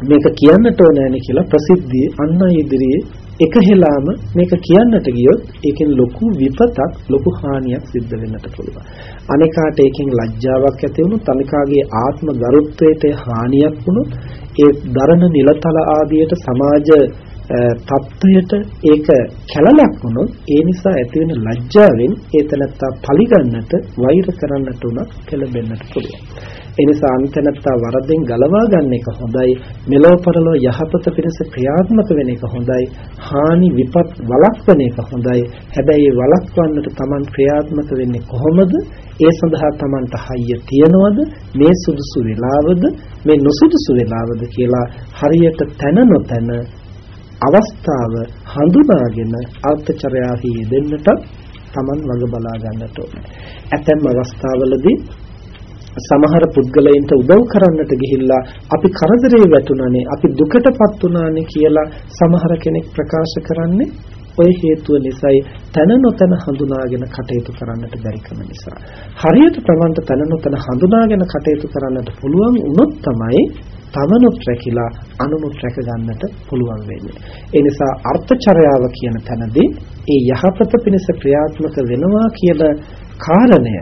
මේක කියන්නට ඕනෑනේ කියලා ප්‍රසිද්ධියේ අන්න ඉදිරියේ එකහෙලාම මේක කියන්නට ගියොත් ඒකෙන් ලොකු විපතක් ලොකු හානියක් සිද්ධ වෙන්නට පුළුවන්. අනිකාට ඒකෙන් ලැජ්ජාවක් ඇති වුණොත් අනිකාගේ ආත්ම ගරුත්වයට හානියක් වුණොත් ඒ දරණ නිලතල ආදියට සමාජ තත්ත්වයට ඒක කැළලක් වුණොත් ඒ නිසා ඇතිවෙන ලැජ්ජාවෙන් ඒ තනත්තා පරිගන්නට වෛර කරන්නට උනත් කෙලබෙන්නට පුළුවන්. ඒ නිසා අන්තනත්තා වරදෙන් ගලවා ගන්න එක හොඳයි. මෙලොව පරලොව යහපත පිණිස ක්‍රියාත්මක වෙන එක හොඳයි. හානි විපත් වළක්වන එක හොඳයි. හැබැයි වළක්වන්නට Taman ක්‍රියාත්මක වෙන්නේ කොහොමද? ඒ සඳහා Tamanට හයිය තියනවද? මේ සුදුසු වෙලාවද? මේ නොසුදුසු වෙලාවද කියලා හරියට තන නොතන අවස්ථාව හඳුනාගෙන අර්ථචරයාහි යෙදෙන්නට Taman වග බලා ගන්නට ඕනේ. ඇතැම් අවස්ථාවලදී සමහර පුද්ගලයින්ට උදව් කරන්නට ගිහිල්ලා අපි කරදරේ වැටුණානේ අපි දුකටපත් වුණානේ කියලා සමහර කෙනෙක් ප්‍රකාශ කරන්නේ ඔය හේතුව නිසායි තන නොතන හඳුනාගෙන කටයුතු කරන්නට බැරිකම නිසා. හරියට ප්‍රවන්ත තන නොතන හඳුනාගෙන කටයුතු කරන්නට පුළුවන් වුණොත් තමයි තමනුත් රැකිලා අනුනුත් රැක ගන්නට පුළුවන් වෙන්නේ. ඒ නිසා අර්ථචර්යාව කියන තැනදී ඒ යහපත පිණිස ක්‍රියාත්මක වෙනවා කියන කාරණය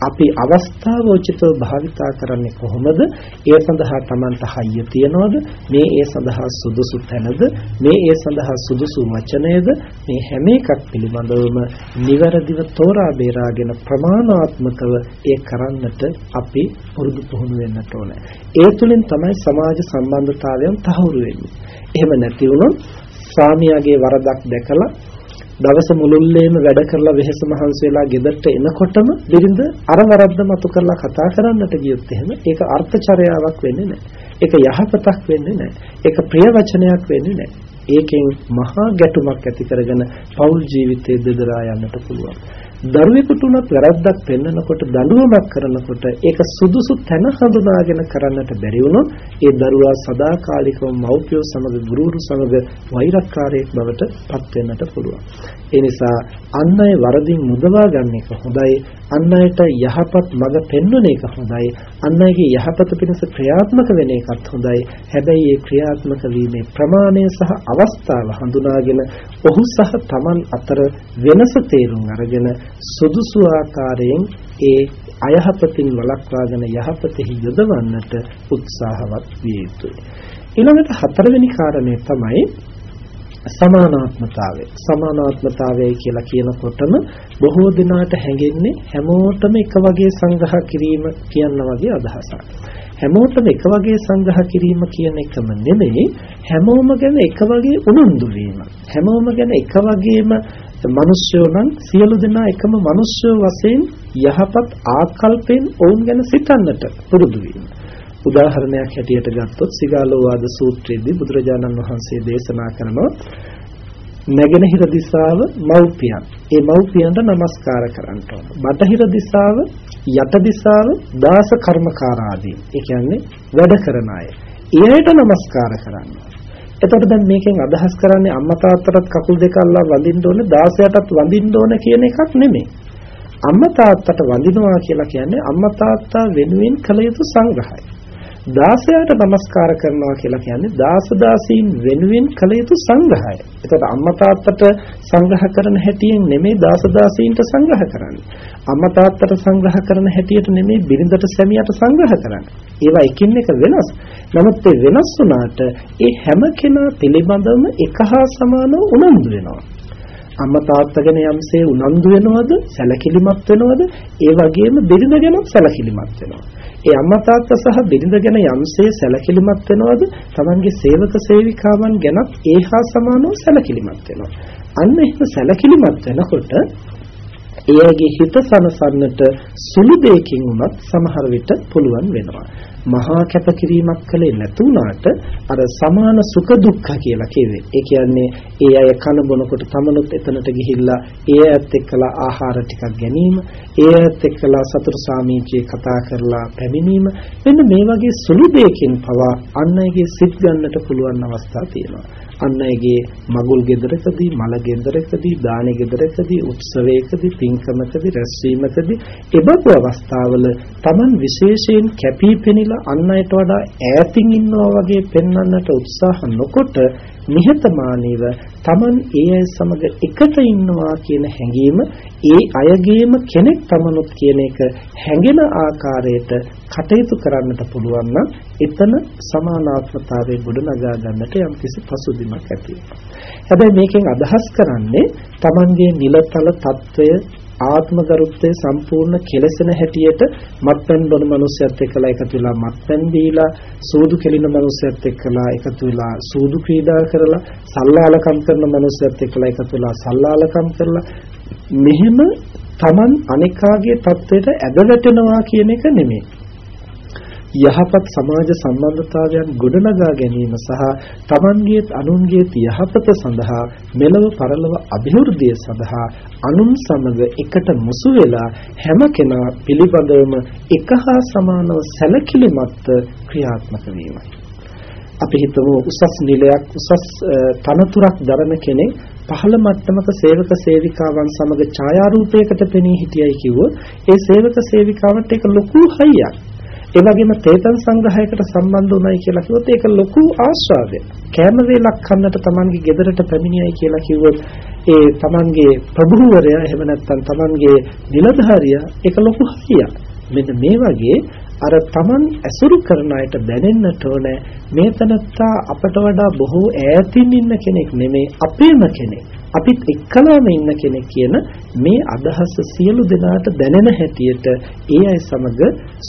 අපි අවස්ථාවෝචිතව භාවිතා කරන්නේ කොහොමද? ඒ සඳහා Tamanට හයිය තියනවද? මේ ඒ සඳහා සුදුසු තැනද? මේ ඒ සඳහා සුදුසු වචනයද? මේ හැම එකක් පිළිබඳවම නිවැරදිව තෝරා බේරාගෙන ප්‍රමාණාත්මකව ඒ කරන්නට අපි පුරුදු පුහුණු වෙන්නට ඕනේ. ඒ තුලින් තමයි සමාජ සම්බන්ධතාවයන් තහවුරු වෙන්නේ. එහෙම නැති වුණොත් ස්වාමියාගේ වරදක් දැකලා දවස මුළුල්ලේම වැඩ කරලා වෙහෙස මහන්සි වෙලා ගෙදරට එනකොටම බිරිඳ අර වරද්ද මතු කරලා කතා කරන්නට ගියොත් එහෙම ඒක අර්ථචරයාවක් වෙන්නේ නැහැ. ඒක යහපතක් වෙන්නේ නැහැ. ඒක ප්‍රිය වචනයක් වෙන්නේ නැහැ. ඒකෙන් මහා ගැටුමක් ඇති කරගෙන පෞල් ජීවිතයේ දෙදරා යන්නට පුළුවන්. දරුවෙකුට උනත් වැරද්දක් පෙන්නකොට දඬුවමක් කරනකොට ඒක සුදුසු තැන හඳුනාගෙන කරන්නට බැරි වුණොත් ඒ දරුවා සදාකාලිකව මව්පියෝ සමග ගුරුවරු සමග වෛරක්කාරයෙක් බවට පත් වෙන්නට පුළුවන්. ඒ නිසා අන් අය වරදින් මුදවා ගන්න එක හොඳයි. අන් අයට යහපත් මඟ පෙන්වන එක හොඳයි. අන් අයගේ යහපත පිණිස ක්‍රියාත්මක වෙන එකත් හොඳයි. හැබැයි ඒ ක්‍රියාත්මක වීමේ ප්‍රමාණය සහ අවස්ථාව හඳුනාගෙන ඔහු සහ Taman අතර වෙනස තේරුම් අරගෙන සුදුසු ආකාරයෙන් ඒ අයහපතින් වළක්වාගෙන යහපතෙහි යොදවන්නට උත්සාහවත් විය යුතුයි. ඊළඟට හතරවෙනි කාරණය තමයි සමානාත්මතාවය. සමානාත්මතාවය කියලා කියනකොටම බොහෝ දිනාට හැඟෙන්නේ හැමෝටම එක වගේ සංග්‍රහ කිරීම කියන වගේ අදහසක්. හැමෝටම එක වගේ සංග්‍රහ කිරීම කියන එකම නෙමෙයි හැමෝම ගැන එක වගේ උනන්දු වීම. හැමෝම ගැන එක වගේම මිනිස්සුයෝ නම් සියලු දෙනා එකම මිනිස්සුයෝ වශයෙන් යහපත් ආකල්පෙන් ඔවුන් ගැන සිතන්නට පුරුදු උදාහරණයක් හැටියට ගත්තොත් සිගාලෝවාද සූත්‍රයේදී බුදුරජාණන් වහන්සේ දේශනා කරනවා නැගෙනහිර දිසාව මව්පියන්. ඒ මව්පියන්ට নমස්කාර කරන්න ඕන. බටහිර දිසාව යට දිසාව දාස කර්මකාරාදී. ඒ කියන්නේ වැඩ කරන අය. ඒයට নমස්කාර කරන්න ඕන. එතකොට දැන් මේකෙන් අදහස් කරන්නේ අම්මා තාත්තටත් කකුල් දෙක අල්ලා වඳින්න ඕනේ 16ටත් වඳින්න ඕනේ කියන එකක් නෙමෙයි. අම්මා තාත්තට වඳිනවා කියලා කියන්නේ අම්මා තාත්තා වෙනුවෙන් කළ යුතු සංග්‍රහය. 16ට নমස්කාර කරනවා කියලා කියන්නේ දාස දාසීන් වෙනුවෙන් කළ යුතු සංග්‍රහය. එතකොට අම්මා තාත්තට සංග්‍රහ කරන හැටියෙන් නෙමෙයි දාස දාසීන්ට සංග්‍රහ කරන්නේ. අම්මා තාත්තට සංග්‍රහ කරන හැටියට නෙමෙයි බිරිඳට සැමියාට සංග්‍රහ කරන්නේ. ඒවා එකින් එක වෙනස්. නමුත් ඒ වෙනස් වුණාට ඒ හැම කෙනා පිළිබඳවම එක හා සමානව උනන්දු වෙනවා. අම්මා තාත්තා ගැන යම්සේ උනන්දු වෙනවද සැලකිලිමත් වෙනවද ඒ වගේම බිරිඳ ගැන සැලකිලිමත් වෙනවා ඒ අම්මා තාත්තා සහ බිරිඳ ගැන යම්සේ සැලකිලිමත් වෙනවද? තමන්ගේ සේවක සේවිකාවන් ගැනත් ඒහා සමානව සැලකිලිමත් වෙනවා. අන්න එහෙම සැලකිලිමත් වෙනකොට එයාගේ හිත සනසන්නට සුළු දෙයකින් උනත් සමහර විට පුළුවන් වෙනවා. මහා කැපකිරීමක් කළේ නැතුණාට අර සමාන සුඛ දුක්ඛ කියලා කියවේ. ඒ කියන්නේ ඒ අය කන බොනකොට තමනුත් එතනට ගිහිල්ලා ඒ අයත් එක්කලා ආහාර ටිකක් ගැනීම, ඒ අයත් එක්කලා සතුරු සාමීචියේ කතා කරලා පැමිණීම මෙන්න මේ වගේ සුළු දෙයකින් පවා අන් අයගේ සිත් ගන්නට පුළුවන් අවස්ථා තියෙනවා. අන් අයගේ මගුල් ගෙදරකදී මල ගෙදරකදී දාන ගෙදරකදී උත්සවයකදී පින්කමකදී රැස්වීමකදී එබඳු අවස්ථාවල Taman විශේෂයෙන් කැපී පෙනිලා අන් අයට වඩා ඈතින් ඉන්නවා වගේ පෙන්වන්නට උත්සාහ නොකොට නිහතමානීව Taman ඒ අය සමග එකට ඉන්නවා කියන හැඟීම ඒ අයගේම කෙනෙක් තමනුත් කියන එක හැඟෙන ආකාරයට කටයුතු කරන්නට පුළුවන් නම් එතන සමානාත්මතාවයේ ගොඩනගා ගන්නට යම්කිසි පසුබිමක් ඇති වෙනවා. හැබැයි මේකෙන් අදහස් කරන්නේ Tamanගේ නිලතල తত্ত্বය ආත්මගරුත්වය සම්පූර්ණ කෙලසෙන හැටියට මත්පැන් බොන මනුස්සයත් එක්කලා එකතු වෙලා මත්පැන් බීලා සූදු කෙලින මනුස්සයත් එක්කලා එකතු වෙලා සූදු ක්‍රීඩා කරලා සල්ලාලකම් කරන මනුස්සයත් එක්කලා එකතු වෙලා සල්ලාලකම් කරලා මෙහෙම Taman අනිකාගේ தത്വයට ඇදවැටෙනවා කියන එක නෙමෙයි. යහපත් සමාජ සම්බන්ධතාවයන් ගොඩනගා ගැනීම සහ Tamanගේත් අනුන්ගේත් යහපත සඳහා මෙලව පරලොව અભිවෘද්ධිය සඳහා අනුන් සමග එකට මුසු වෙලා හැම කෙනා පිළිබඳවම එක හා සමානව සැලකිලිමත් ක්‍රියාත්මක වීමයි. අපි හිතමු උසස් නිලයක් උසස් තනතුරක් දරන කෙනෙක් පහළ මට්ටමක සේවක සේවිකාවන් සමග ඡායාරූපයකට පෙනී හිටියයි කිව්වොත් ඒ සේවක සේවිකාවට ඒක ලොකු හයියක්. ඒ වගේම තේතන් සංග්‍රහයකට සම්බන්ධ වුණයි කියලා කිව්වොත් ඒක ලොකු ආස්වාදයක්. කෑම වේලක් කන්නට Tamanගේ ගෙදරට පැමිණියයි කියලා කිව්වොත් ඒ Tamanගේ ප්‍රභූවරයා එහෙම නැත්නම් Tamanගේ නිලධාරියා ඒක ලොකු හරියක්. මෙන්න මේ වගේ අර Taman ඇසුරු කරන අයට දැනෙන්නට ඕනේ මේ තනත්තා අපට වඩා බොහෝ ඈතින් ඉන්න කෙනෙක් නෙමේ අපේම කෙනෙක්. අපිත් එක්කලාම ඉන්න කෙනෙක් කියන මේ අදහස සියලු දෙනාට දැනෙන හැටියට ඒ අය සමග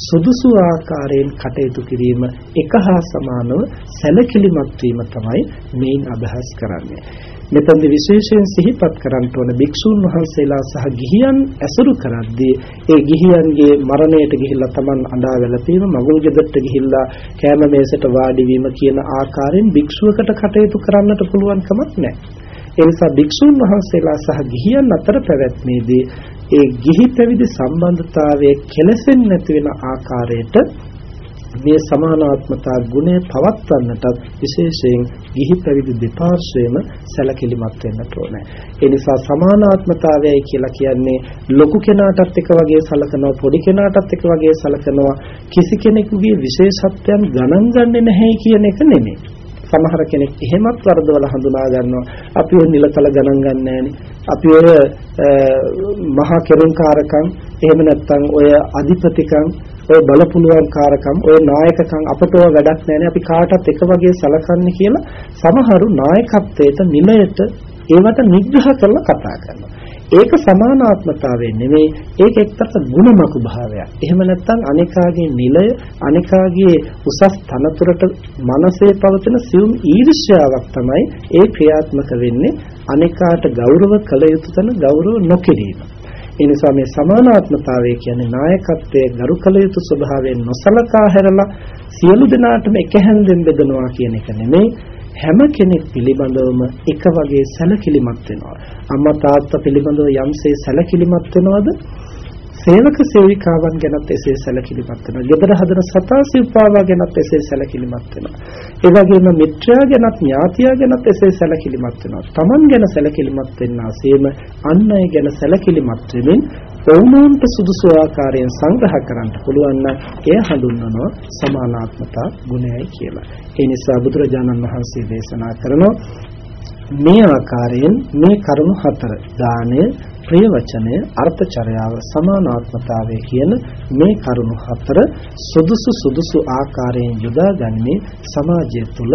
සුදුසු ආකාරයෙන් කටයුතු කිරීම එක හා සමානව සැලකිලිමත් වීම තමයි මේන් අදහස් කරන්නේ. මෙතනදී විශේෂයෙන් සිහිපත් කරන්න ඕන භික්ෂුන් වහන්සේලා සහ ගිහියන් ඇසුරු කරද්දී ඒ ගිහියන්ගේ මරණයට ගිහිල්ලා Taman අඬා වැළපීම මගුල් ගෙදරට ගිහිල්ලා කෑම මේසට වාඩි වීම කියන ආකාරයෙන් භික්ෂුවකට කටයුතු කරන්නට පුළුවන් කමක් නැහැ. ඒ නිසා භික්ෂුන් වහන්සේලා සහ ගිහියන් අතර පැවැත්මේදී ඒ ගිහි පැවිදි සම්බන්ධතාවයේ කෙලසෙන්නේ නැති වෙන ආකාරයට මේ සමානාත්මතා ගුණය පවත්වන්නට විශේෂයෙන් ගිහි පැවිදි දෙපාර්ශ්වයම සැලකිලිමත් වෙන්නට ඕනේ. ඒ නිසා සමානාත්මතාවයයි කියලා කියන්නේ ලොකු කෙනාටත් එක වගේ සලකනවා පොඩි කෙනාටත් එක වගේ සලකනවා කිසි කෙනෙකුගේ විශේෂත්වයන් ගණන් ගන්නේ නැහැ කියන එක නෙමෙයි. සමහර කෙනෙක් එහෙමත් වරදවල හඳුනා ගන්නවා. අපි ඔය නිලතල ගණන් ගන්නෑනේ අපි ඔය මහා කෙරුම්කාරකම් එහෙම නැත්නම් ඔය අධිපතිකම් ඔය බලපුලුවන්කාරකම් ඔය නායකකම් අපට ඔය වැඩක් නැහැ අපි කාටත් එක වගේ සලකන්නේ කියලා සමහරු නායකත්වයට නිලයට ඒවට නිග්‍රහ කරලා කතා කරනවා. ඒක සමානාත්මතාවය නෙමෙයි ඒක එක්තරා ගුණමක භාවයක්. එහෙම නැත්නම් අනිකාගේ නිලය අනිකාගේ උසස් තනතුරට මනසේ පවතින සියුම් ඊර්ෂ්‍යාවක් තමයි ඒ ක්‍රියාත්මක වෙන්නේ අනිකාට ගෞරව කළ යුතු තැන ගෞරව නොකිරීම. ඒ නිසා මේ සමානාත්මතාවය කියන්නේ නායකත්වයේ ගරු කළ යුතු ස්වභාවයෙන් නොසලකා හැරලා සියලු දෙනාටම එක හැන්දෙන් බෙදනවා කියන එක නෙමෙයි හැම කෙනෙක් පිළිබඳවම එක වගේ සැලකිලිමත් වෙනවා. අම්මා තාත්තා පිළිබඳව යම්සේ සැලකිලිමත් වෙනවද? සේවක සේවිකාවන් ගැනත් එසේ සැලකිලිමත් වෙනවා. ගෙදර හදන සතා සිව්පාවා ගැනත් එසේ සැලකිලිමත් වෙනවා. ඒ වගේම මිත්‍රයා ගැනත් ඥාතියා ගැනත් එසේ සැලකිලිමත් වෙනවා. Taman ගැන සැලකිලිමත් වෙන්නාseම අන් අය ගැන සැලකිලිමත් වෙමින් ඔවුනන්ට සුදුසු ආකාරයෙන් සංග්‍රහ කරන්න පුළුවන් නම් එය හඳුන්වනවා සමානාත්මතා ගුණයයි කියලා. ඒ නිසා බුදුරජාණන් වහන්සේ දේශනා කරනවා මේ ආකාරයෙන් මේ කරුණු හතර දානය ප්‍රිය වචනය අර්ථචර්යාව සමානාත්මතාවය කියන මේ කරුණු හතර සුදුසු සුදුසු ආකාරයෙන් යොදාගන්නේ සමාජය තුළ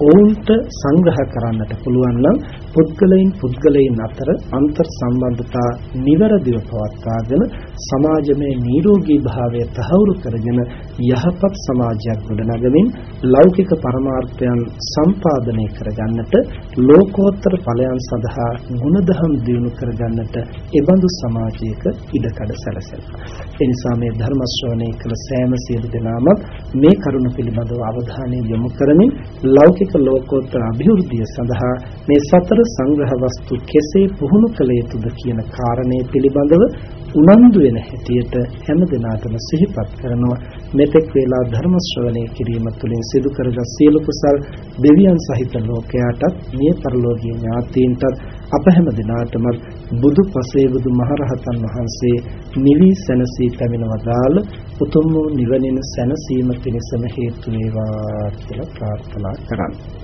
ඔවුන්ට සංග්‍රහ කරන්නට පුළුවන් නම් පුද්ගලයන් පුද්ගලයන් අතර අන්තර් සම්බන්ධතා නිවැරදිව පවත්වාගෙන සමාජමය නිරෝගී භාවය තහවුරු කරගෙන යහපත් සමාජයක් ගොඩනගමින් ලෞකික පරමාර්ථයන් සම්පාදනය කරගන්නට ලෝකෝත්තර ඵලයන් සඳහා ගුණධම් දියුණු කරගන්නට එබඳු සමාජයක ඉඩකඩ සැලසෙනවා. ඒ නිසා මේ ධර්ම ශ්‍රවණය කළ සෑම සියලු දෙනාම මේ කරුණ පිළිබඳව අවධානය යොමු කරමින් ලෞකික ලෝකෝත්තර අභිවෘද්ධිය සඳහා මේ සතර සංග්‍රහ වස්තු කෙසේ පුහුණු කළ යුතුද කියන කාරණය පිළිබඳව උනන්දු වෙන හැටියට හැම දිනාටම සිහිපත් කරනවා. මෙතෙක් වේලා ධර්ම ශ්‍රවණය කිරීම තුළින් සිදු කරගත් සියලු කුසල් දෙවියන් සහිත ලෝකයාටත් මිය පරලෝකීය ඥාතීන්ටත් අප හැම දිනාටම බුදු පසේ බුදු මහරහතන් වහන්සේ නිවි සැනසී පැමිණවදාළ උතුම් වූ නිවනින් සැනසීම පිණිසම හේතු වේවා කියලා ප්‍රාර්ථනා කරන්නේ.